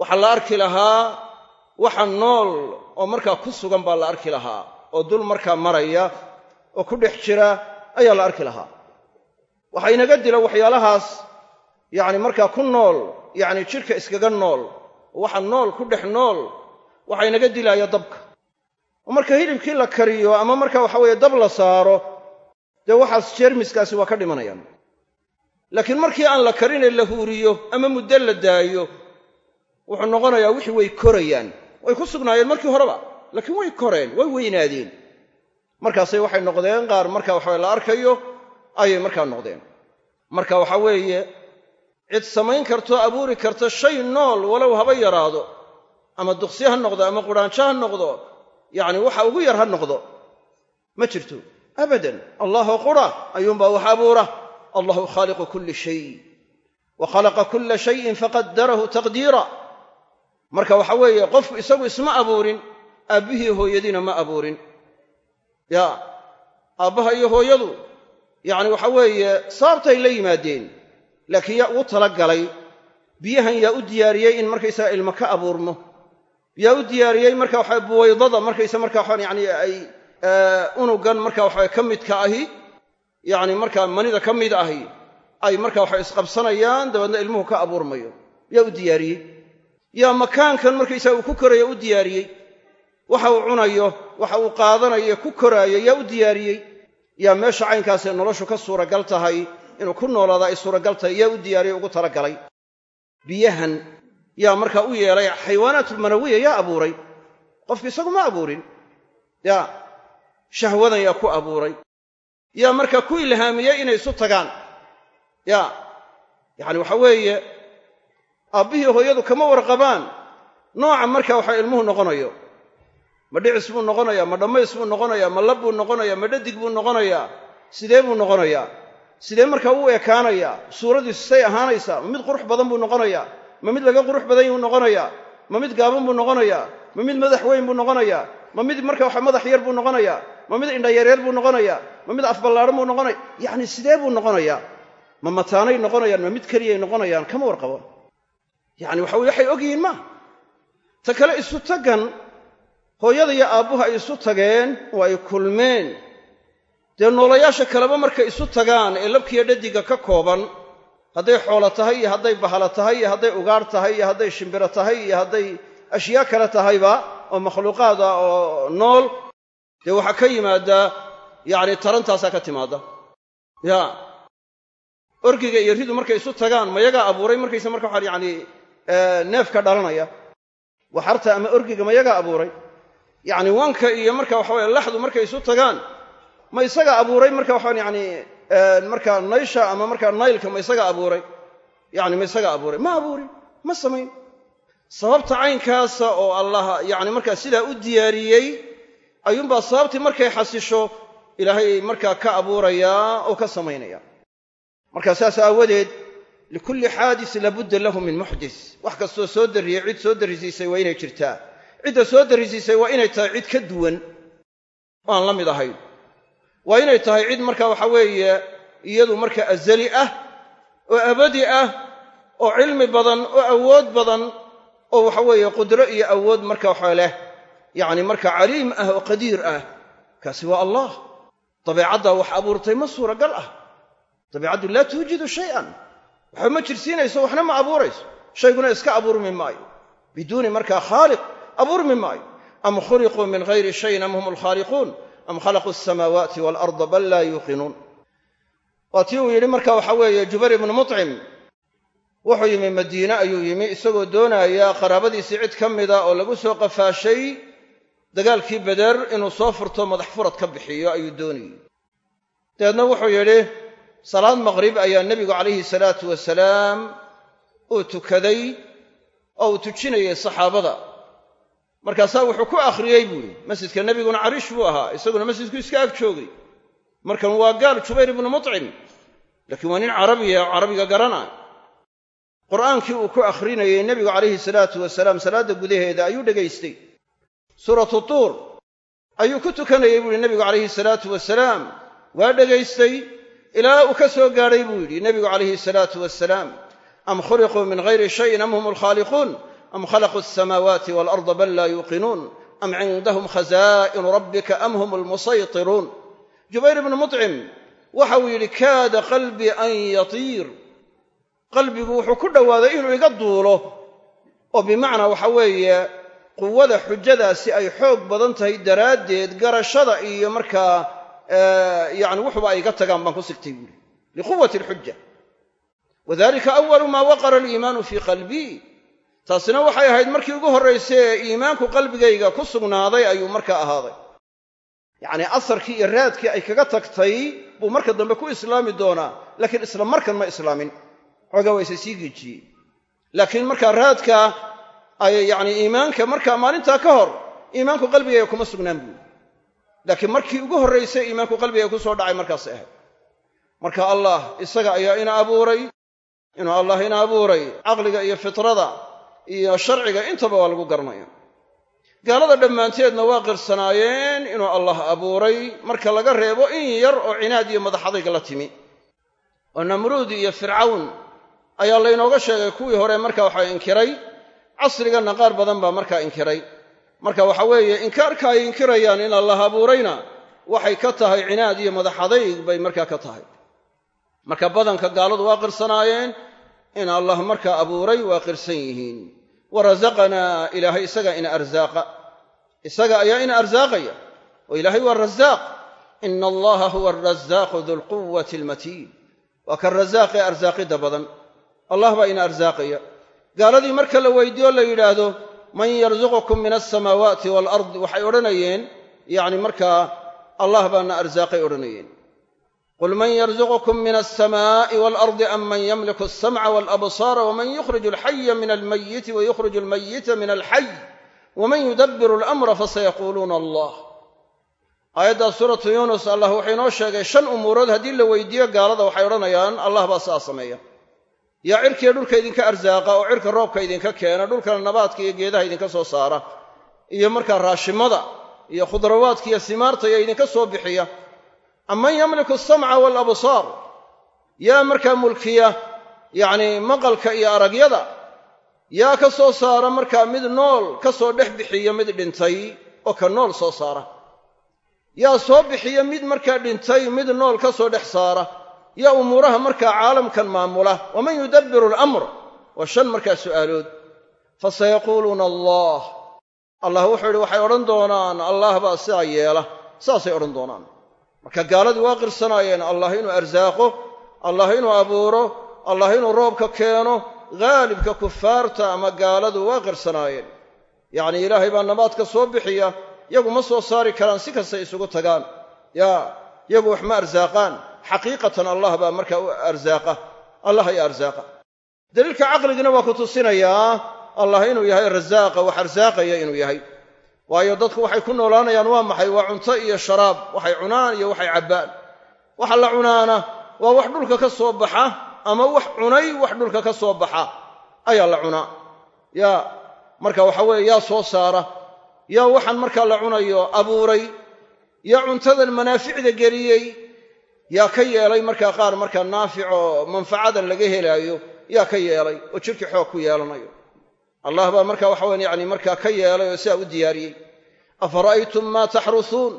Speaker 1: waxaa la arki lahaa waxa nool oo markaa ku sugan baa la arki lahaa oo dul markaa maraya oo ku dhex jira ayaa la arki lahaa. Waxaa inaga dila waxyaalahaas yacni markaa ku nool yacni jidhka iskaga nool oo waxa nool ku dhex nool waxaa inaga dilaaya dabka. Oo marka hilibkii la kariyo ama marka waxa weeye dab la saaro dee waxaas jeermiskaasi waa ka dhimanayaan. Laakiin markii aan la karinay la huuriyo ama muddo la daayo wuxuu noqonayaa wixii way korayaan. Way ku sugnaayeen markii horeba laakiin way koreen way weynaadeen. Markaasay waxay noqdeen qaar marka waxawe la arkayo ayay markaa noqdeen. Marka waxa weeye cid samayn kartoo abuuri karta shay nool walow haba yaraado ama duqsi ha noqdo ama qudhaanjo ha noqdo yacni waxa ugu yar ha noqdo. Ma jirto. Abadan allahu qura ayuunbaa wax abuura. Allahu khaaliqu kulli shay. Wa khalaqa kulla shayin faqaddarahu taqdiira. Marka waxa weeye qofku isagu isma abuurin aabbihii hooyadiina ma abuurin. Ya aabbaha iyo hooyadu yacni waxa weeye sababtay la yimaadeen laakiin yaa ugu tala galay biyahan yaa u diyaariyey in markaysaga ilmo ka abuurmo. Yaa u diyaariyey marka waxa buwaydada markaysa marka waxaan yani ay unugan marka waxa ka midka ahi yacni markaa manida ka mid ahi ay marka waxa isqabsanayaan dabeedna ilmuhu ka abuurmayo. Yaa u diyaariyey. Yaa makaankan markaysaga uu ku korayo u diyaariyey. Waxa uu cunayo waxa uu qaadanayo ku koraayo yaa u diyaariyey. Yaa meesha caynkaasee noloshu ka suuragal tahay inuu ku noolaada ay suuragal tahay yaa u diyaariyey ugu talagalay. Biyahan yaa markaa u yeelay xayawaanaatulmanawiya yaa abuuray. Qofku isagu ma abuurin. Ya shahwadan yaa ku abuuray. Yaa markaa ku ilhaamiyey inay isu tagaan. Ya yacani waxa weeye aabbihii hooyadu kama warqabaan. Nooca marka waxa ilmuhu noqonayo. Ma dhicis buu noqonayaa ma dhammays buu noqonayaa ma lab buu noqonayaa ma dhadig buu noqonayaa sidee buu noqonayaa sidee markaa u ekaanayaa suuradiisu say ahaanaysaa ma mid qurux badan buu noqonayaa ma mid laga qurux badan yuu noqonayaa ma mid gaaban buu noqonayaa ma mid madax weyn buu noqonayaa ma mid marka waxa madax yar buu noqonayaa ma mid indha yaryar buu noqonayaa ma mid afballaadhan buu noqonaya. Yacni sidee buu noqonayaa ma mataanay noqonayaan ma mid keliyay noqonayaan kama warqabo yacni waxa weye waxay ogyihiin maaha ta kale isu taggan hooyada iyo aabbuhu ay isu tageen oo ay kulmeen dee noolayaasha kaleba markay isu tagaan ee labkiiyo dhadiga ka kooban hadday xoolo tahay iyo hadday bahala tahay iyo hadday ugaadh tahay iyo hadday shimbiro tahay iyo hadday ashyaa kale tahayba oo makhluuqaada oo nool dee waxaa ka yimaaddaa yacni tarantaasaa ka timaadda. Ya. Orgiga iyo ridu markay isu tagaan mayagaa abuuray markaysa marka waxaa yacni neefka dhalanaya. Waxarta ama orgiga mayagaa abuuray. Yacni wanka iyo marka waxa weye laxdu markay isu tagaan ma isaga abuuray marka waxaan yani markaa naysha ama markaa naylka ma isaga abuuray. Yani ma isaga abuuray. Ma abuurin ma samayn. Sababta caynkaasa oo allah yani markaa sidaa u diyaariyey ayuunbaa sababtii markay xasisho ilaahay markaa ka abuurayaa oo ka samaynaya. Marka saas aawadeed likulli xaadis labudda lahu min muxdis. Wax kastoo soo darriyey cid soo darrisiisay waa inay jirtaa. Cidda soo darrisiisay waa inay tahay cid ka duwan. Oo aan la mid ahayn waa inay tahay cid marka waxa weeye iyadu marka azali ah oo abadi ah oo cilmi badan oo awood badan oo waxa weeye qudro iyo awood marka waxa leh. Yacni marka caliim ah oo qadiir ah kaasi waa allah. Dabeecaddaa wax abuurtay ma suuragal ah. Dabeicaddu laa tuujidu shay-an. Waxba ma jirsiinayso waxna ma abuurayso. Shayguna iska abuurmi maayo. Biduuni markaa khaaliq abuurmi maayo. Am khuliquu min hayri shayin am hum alkhaaliquun am khalaquu asamaawaati waalarda bal laa yuuqinuun. Waa tii uu yidhi marka waxa weeye jubayr ibnu mucim wuxuu yimi madiine ayuu yimi isagoo doonaya qaraabadiisii cid ka mida oo lagu soo qafaashay dagaalkii beder inuu soo furto madax furad ka bixiyo ayuu doonayey dabeedna wuxuu yidhi salaad maqrib ayaa nebigu calayhi salaatu wasalaam uu tukaday oo uu tujinayay saxaabada markaasaa wuxuu ku akhriyey buuhi masjidka nebiguna cariish buu ahaa isaguna masjidku iska ag joogay. Markan waa gaal jubayr ibnu mucim laakiin waa nin carabiya oo carabiga garana. Qur'aankii uu ku akhrinayey nebigu calayhi salaatu wasalaam salaadda gudaheeda ayuu dhegaystay. Suuratu tuur ayuu ku tukanayey buu yihi nebigu calayhi salaatu wasalaam waa dhegaystay ilaa uu ka soo gaadhay buu yidhi nebigu calayhi salaatu wasalaam am khuliquu min hayri shayin am hum alkhaaliquun am khalaquu asamaawaati waalarda bal laa yuuqinuun am cindahum khazaa'inu rabbika am hum almusaytiruun jubayr ibnu mucim waxa uu yidhi kaada qalbii an yatiir qalbigu wuxuu ku dhowaaday inuu iga duulo oo bimacnaa waxa weeye quwada xujadaasi ay xoog badan tahay daraaddeed garashada iyo markaa yani wuxuba ay iga tagaan baan ku sigtay buuri liquwati alxuja wadalika awalu maa waqara aliimaanu fii qalbii taasina waxay ahayd markii ugu horraysay ee iimaanku qalbigayga ku sugnaaday ayuu markaa ahaaday. Yacnii asarkii iyo raadkii ay kaga tagtay buu marka dambe ku islaami doonaa laakiin isla markan ma islaamin. Xoogaa waa sii geejiyey laakiin markaa raadka ay yacni iimaanka markaa maalintaa ka hor iimaanku qalbigayga kuma sugnaan buuri laakiin markii ugu horraysay iimaanku qalbigayga ku soo dhacay markaasay ahayd marka allah isaga ayaa ina abuuray inuu allah ina abuuray caqliga iyo fitrada iyo sharciga intaba waa lagu garanaya gaalada dhammaanteedna waa qirsanaayeen inuu allah abuuray. Marka laga reebo in yar oo cinaad iyo madaxadayga la timi. Oo namruud iyo fircawn ayaa laynooga sheegay kuwii hore marka waxaa inkiray. Casriganna qaar badan baa markaa inkiray. Marka waxa weeye inkaarka ay inkirayaan in allah abuurayna waxay ka tahay cinaad iyo madaxadayg bay markaa ka tahay. Marka badanka gaaladu waa qirsanaayeen in allah markaa abuuray waa qirsan yihiin. Wa rasaqanaa ilaahay isaga ina arsaaqa isaga ayaa ina arsaaqaya oo ilaahay waa rasaaq ina allaha huwa arasaaqu dulquwati almatiin waa kan rasaaqee arsaaqidda badan. Allah baa ina arsaaqaya gaaladii marka la weydiiyo la yidhaahdo man yarzuqukum min alsamaawaati waalardi waxay odhanayeen yacni markaa allah baana arsaaqay odhanayeen qul man yarzuqukum min alsamaa'i waalardi am man yamliku alsamca walabsaara waman yukhriju alxaya min almayiti wayukhriju almayita min alxay waman yudabbiru alamra fasayaquuluuna allah aayaddaa suuratu yuunus allah wuxuu inoo sheegay shan umuurood haddii la weydiiyo gaalada waxay odhanayaan allah baa sidaa sameeya yaa cirkiiyo dhulka idinka arsaaqa oo cirka roobka idinka keena dhulkana nabaadka iyo geedaha idinka soo saara iyo markaa raashimada iyo khudrawaadka iyo simaarta iyo idinka soo bixiya aman yamliku asamca waalabsaar yaa markaa mulkiya yacnii maqalka iyo aragyada yaa ka soo saara markaa mid nool ka soo dhex bixiya mid dhintay oo ka nool soo saara yaa soo bixiya mid markaa dhintay mid nool ka soo dhex saara yaa umuuraha markaa caalamkan maamula waman yudabbiru alamr waa shan markaa su'aalood fasayaquuluuna allah allah wuxuu yidhi waxay odhan doonaan allah baa sidaa yeela saasay odhan doonaan marka gaaladii waa qirsanaayeen allah inuu arsaaqo allah inuu abuuro allah inuu roobka keeno haalibka kufaarta ama gaaladu waa qirsanaayeen yacnii ilaahay baa nabaadka soo bixiya yagu ma soo saari karaan si kastay isugu tagaan. Yaa yagu wax ma arsaaqaan. Xaqiiqatan allah baa markaa u arsaaqa. Allah ayaa arsaaqa. Daliilka caqligina waa ku tusinayaa allah inuu yahay rasaaqa wax arsaaqaya inuu yahay waayo dadku waxay ku noolaanayaan waa maxay? Waa cunto iyo sharaab. Waxay cunaan iyo waxay cabbaan. Waxa la cunaana waa wax dhulka ka soo baxa ama wax cunay wax dhulka ka soo baxa. Ayaa la cunaa. Yaa marka waxa weeye yaa soo saara. Yaa waxaan markaa la cunayo abuuray. Yaa cuntadan manaaficda geliyey yaa ka yeelay markaa qaar markaa naaficoo manfacadan laga helaayo. Yaa ka yeelay oo jidhkii xoog ku yeelanayo allah baa marka waxaweyn yani markaa ka yeelay oo sidaa u diyaariyey. Afara'aytum maa taxrusuun?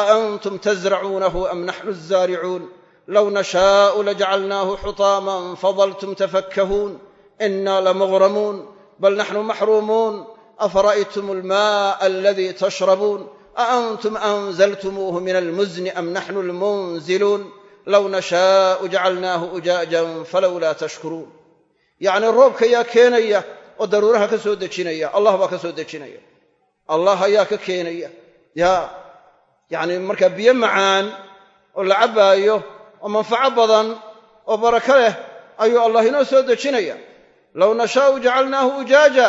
Speaker 1: A antum tasracuunahu am naxnu azaaricuun low nashaa'u lajacalnaahu xutaaman fadaltum tafakkahuun? Inna lamughramuun bal naxnu maxruumuun? Afara'aytum alma'a aladii tashrabuun? A antum anzaltumuuhu min almuzni am naxnu almunziluun? Low nashaa'u jacalnaahu ujaajan falowlaa tashkuruun. Yacnii roobka yaa keenaya oo daruuraha ka soo dejinaya allah baa ka soo dejinaya. Allah ayaa ka keenaya. Yaa yacni markaa biyo macaan oo la cabbaayo oo manfaco badan oo barako leh ayuu allah inoo soo dejinaya. Low nashaa'u jacalnaahu ujaaja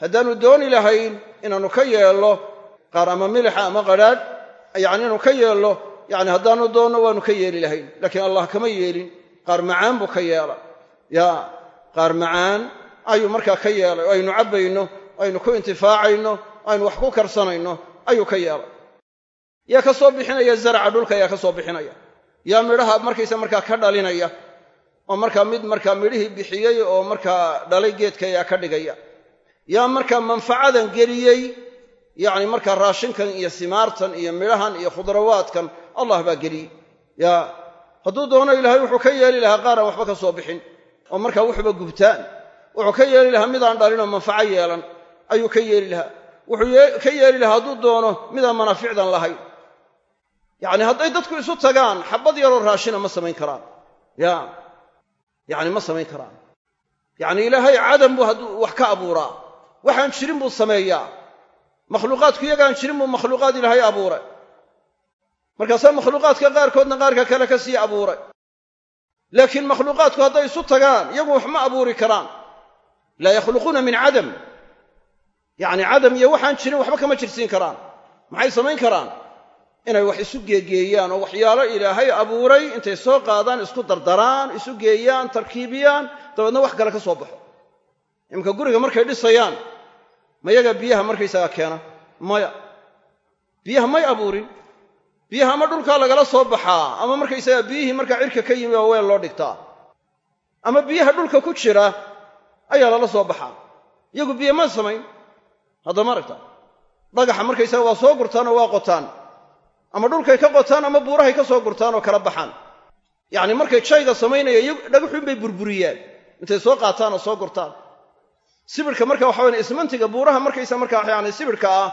Speaker 1: haddaannu dooni lahayn inaannu ka yeello qaar ama milixa ama qadhaadh yacni inuu ka yeello yacni haddaannu doonno waannu ka yeeli lahayn laakiin allah kama yeelin qaar macaan buu ka yeela. Yaa qaar macaan ayuu markaa ka yeelay oo aynu cabbayno aynu ku intifaacayno aynu wax ku karsanayno ayuu ka yeelay. Yaa ka soo bixinaya zaraca dhulka yaa ka soo bixinaya. Yaa midhaha markaysa markaa ka dhalinaya oo markaa mid markaa midhihii bixiyey oo markaa dhalay geedka yaa ka dhigaya. Yaa markaa manfacadan geliyey yacni markaa raashinkan iyo simaartan iyo midhahan iyo khudrawaadkan allah baa geliyey. Yaa hadduu doono ilaahay wuxuu ka yeeli lahaa qaaraan waxba ka soo bixin oo markaa wuxuba gubtaan wuxuu ka yeeli lahaa midaan dhalinoo manfaco yeelan ayuu ka yeeli lahaa. Wuxuu ka yeeli lahaa hadduu doono midaan manaaficdan lahayn. Yacni hadday dadku isu tagaan xabad yaroo raashina ma samayn karaan. Ya yacni ma samayn karaan. Yacni ilaahay cadam buu hadduu wax ka abuuraa. Waxaan jirin buu sameeyaa. Makhluuqaadku iyagaan jirin buu makhluuqaad ilaahay abuuray. Markaasaa makhluuqaadka qaarkoodna qaarka kale ka sii abuuray. Laakiin makhluuqaadku hadday isu tagaan iyagu wax ma abuuri karaan laa yakhluquuna min cadam yacni cadam iyo waxaan jirin waxba kama jirsiin karaan maxay samayn karaan inay wax isu geegeeyaan oo waxyaalo ilaahay abuuray intay soo qaadaan isku dardaraan isu geeyaan tarkiibiyaan dabeedna wax kale ka soo baxo iminka guriga markay dhisayaan mayaga biyaha markaysaga keena maya biyaha may abuurin biyaha ama dhulkaa lagala soo baxaa ama markaysaga biyihii markaa cirka ka yimi oo weel loo dhigtaa ama biyaha dhulka ku jira ayaa lala soo baxaa. Iyagu biyo ma samayn. Haddama aragta. Dhagaxa markaysaga waa soo gurtaan oo waa qotaan. Ama dhulkay ka qotaan ama buurahay ka soo gurtaan oo kala baxaan. Yacni markay jayga samaynaya dhagaxuun bay burburiyaan. Intay soo qaataan oo soo gurtaan. Sibirhka marka waxa weye ismantiga buuraha markaysa markaa yani sibirhka ah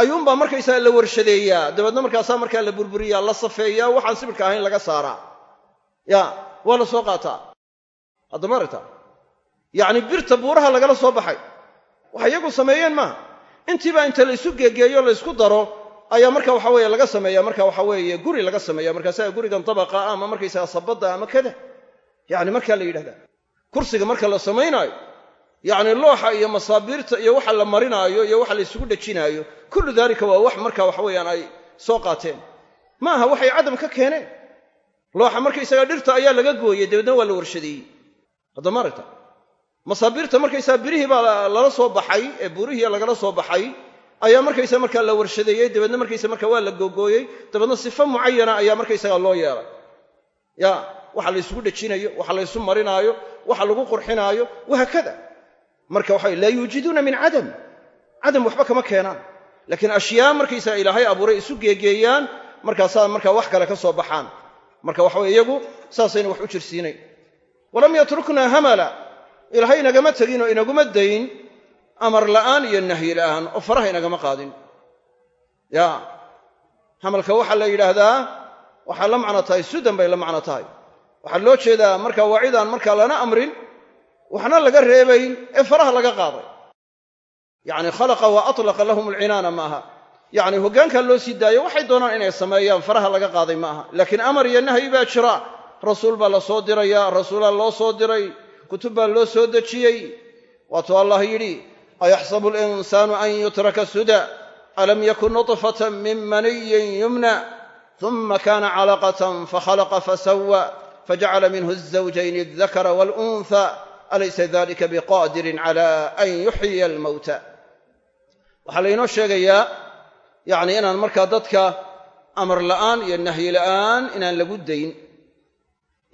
Speaker 1: ayuunbaa markaysaa la warshadeeyaa. Dabeedna markaasaa markaa la burburiyaa la safeeyaa. Waxaan sibirhka ahayn laga saaraa. Ya waa la soo qaataa. Haddama aragta yacni birta buuraha lagala soo baxay. Waxay iyagu sameeyeen maaha. Intiibaa inta laysu geegeeyo laysku daro ayaa marka waxa weeye laga sameeya marka waxa weeye guri laga sameeya markaasaa gurigan dabaqa ama markaysaga sabadda ama kada yacni markaa la yidhahdaa kursiga marka la samaynaayo yacni looxa iyo masaabiirta iyo waxa la marinaayo iyo waxa la isugu dhejinaayo kullu daalika waa wax marka waxa weeyaan ay soo qaateen. Ma aha waxay cadam ka keeneen. Looxa markaysagaa dhirta ayaa laga gooyey dabeedna waa la warshadeeyey. Haddama aragta masaabiirta markaysaa birihii baa lala soo baxay ee burihii lagala soo baxay ayaa markaysa markaa la warshadeeyey dabeedna markaysa markaa waa la googooyey dabeedna sifo mucayana ayaa markaysagaa loo yeelay. Ya waxa la dhejinayo waxa la marinaayo waxa lagu qurxinaayo wahaakada marka waxa laa yuujiduuna min cadam. Cadam waxba kama keenaan. Laakiin ashyaa markaysaga ilaahay abuuray isu geegeeyaan markaasaa markaa wax kale ka soo baxaan. Marka waxaweye iyagu saasayna wax u jirsiinayn walam yatruknaa hamala ilaahay inagama tegin oo inaguma dayn amar la'aan iyo nahyi la'aan oo faraha inagama qaadin. Ya hamalka waxaa la yidhaahdaa waxaa la macno tahay sudan bay la macno tahay waxaa loo jeedaa marka waa cidaan markaa lana amrin waxna laga reebayn ee faraha laga qaaday. Yacni khalaqa wa atlaqa lahum alcinaana maaha. Yacni hoggaankaa loo sii daayo waxay doonaan inay sameeyaan faraha laga qaaday ma aha laakiin amar iyo nahyi baa jira. Rasuul baa la soo diraya rasuulaa loo soo diray kutub baa loo soo dejiyey. Waatuu allah yidhi ayaxsabu alinsaanu an yutraka suda alam yakun nutfatan min maniyin yumna uma kana calaqatan fakhalaqa fasawa fajacala minhu azawjayn aldakara waalunha alaysa dalika biqadirin cala an yuxyiya almawta. Waxaa laynoo sheegayaa yacni inaan markaa dadka amar la'aan iyo nahyi la'aan inaan lagu dayn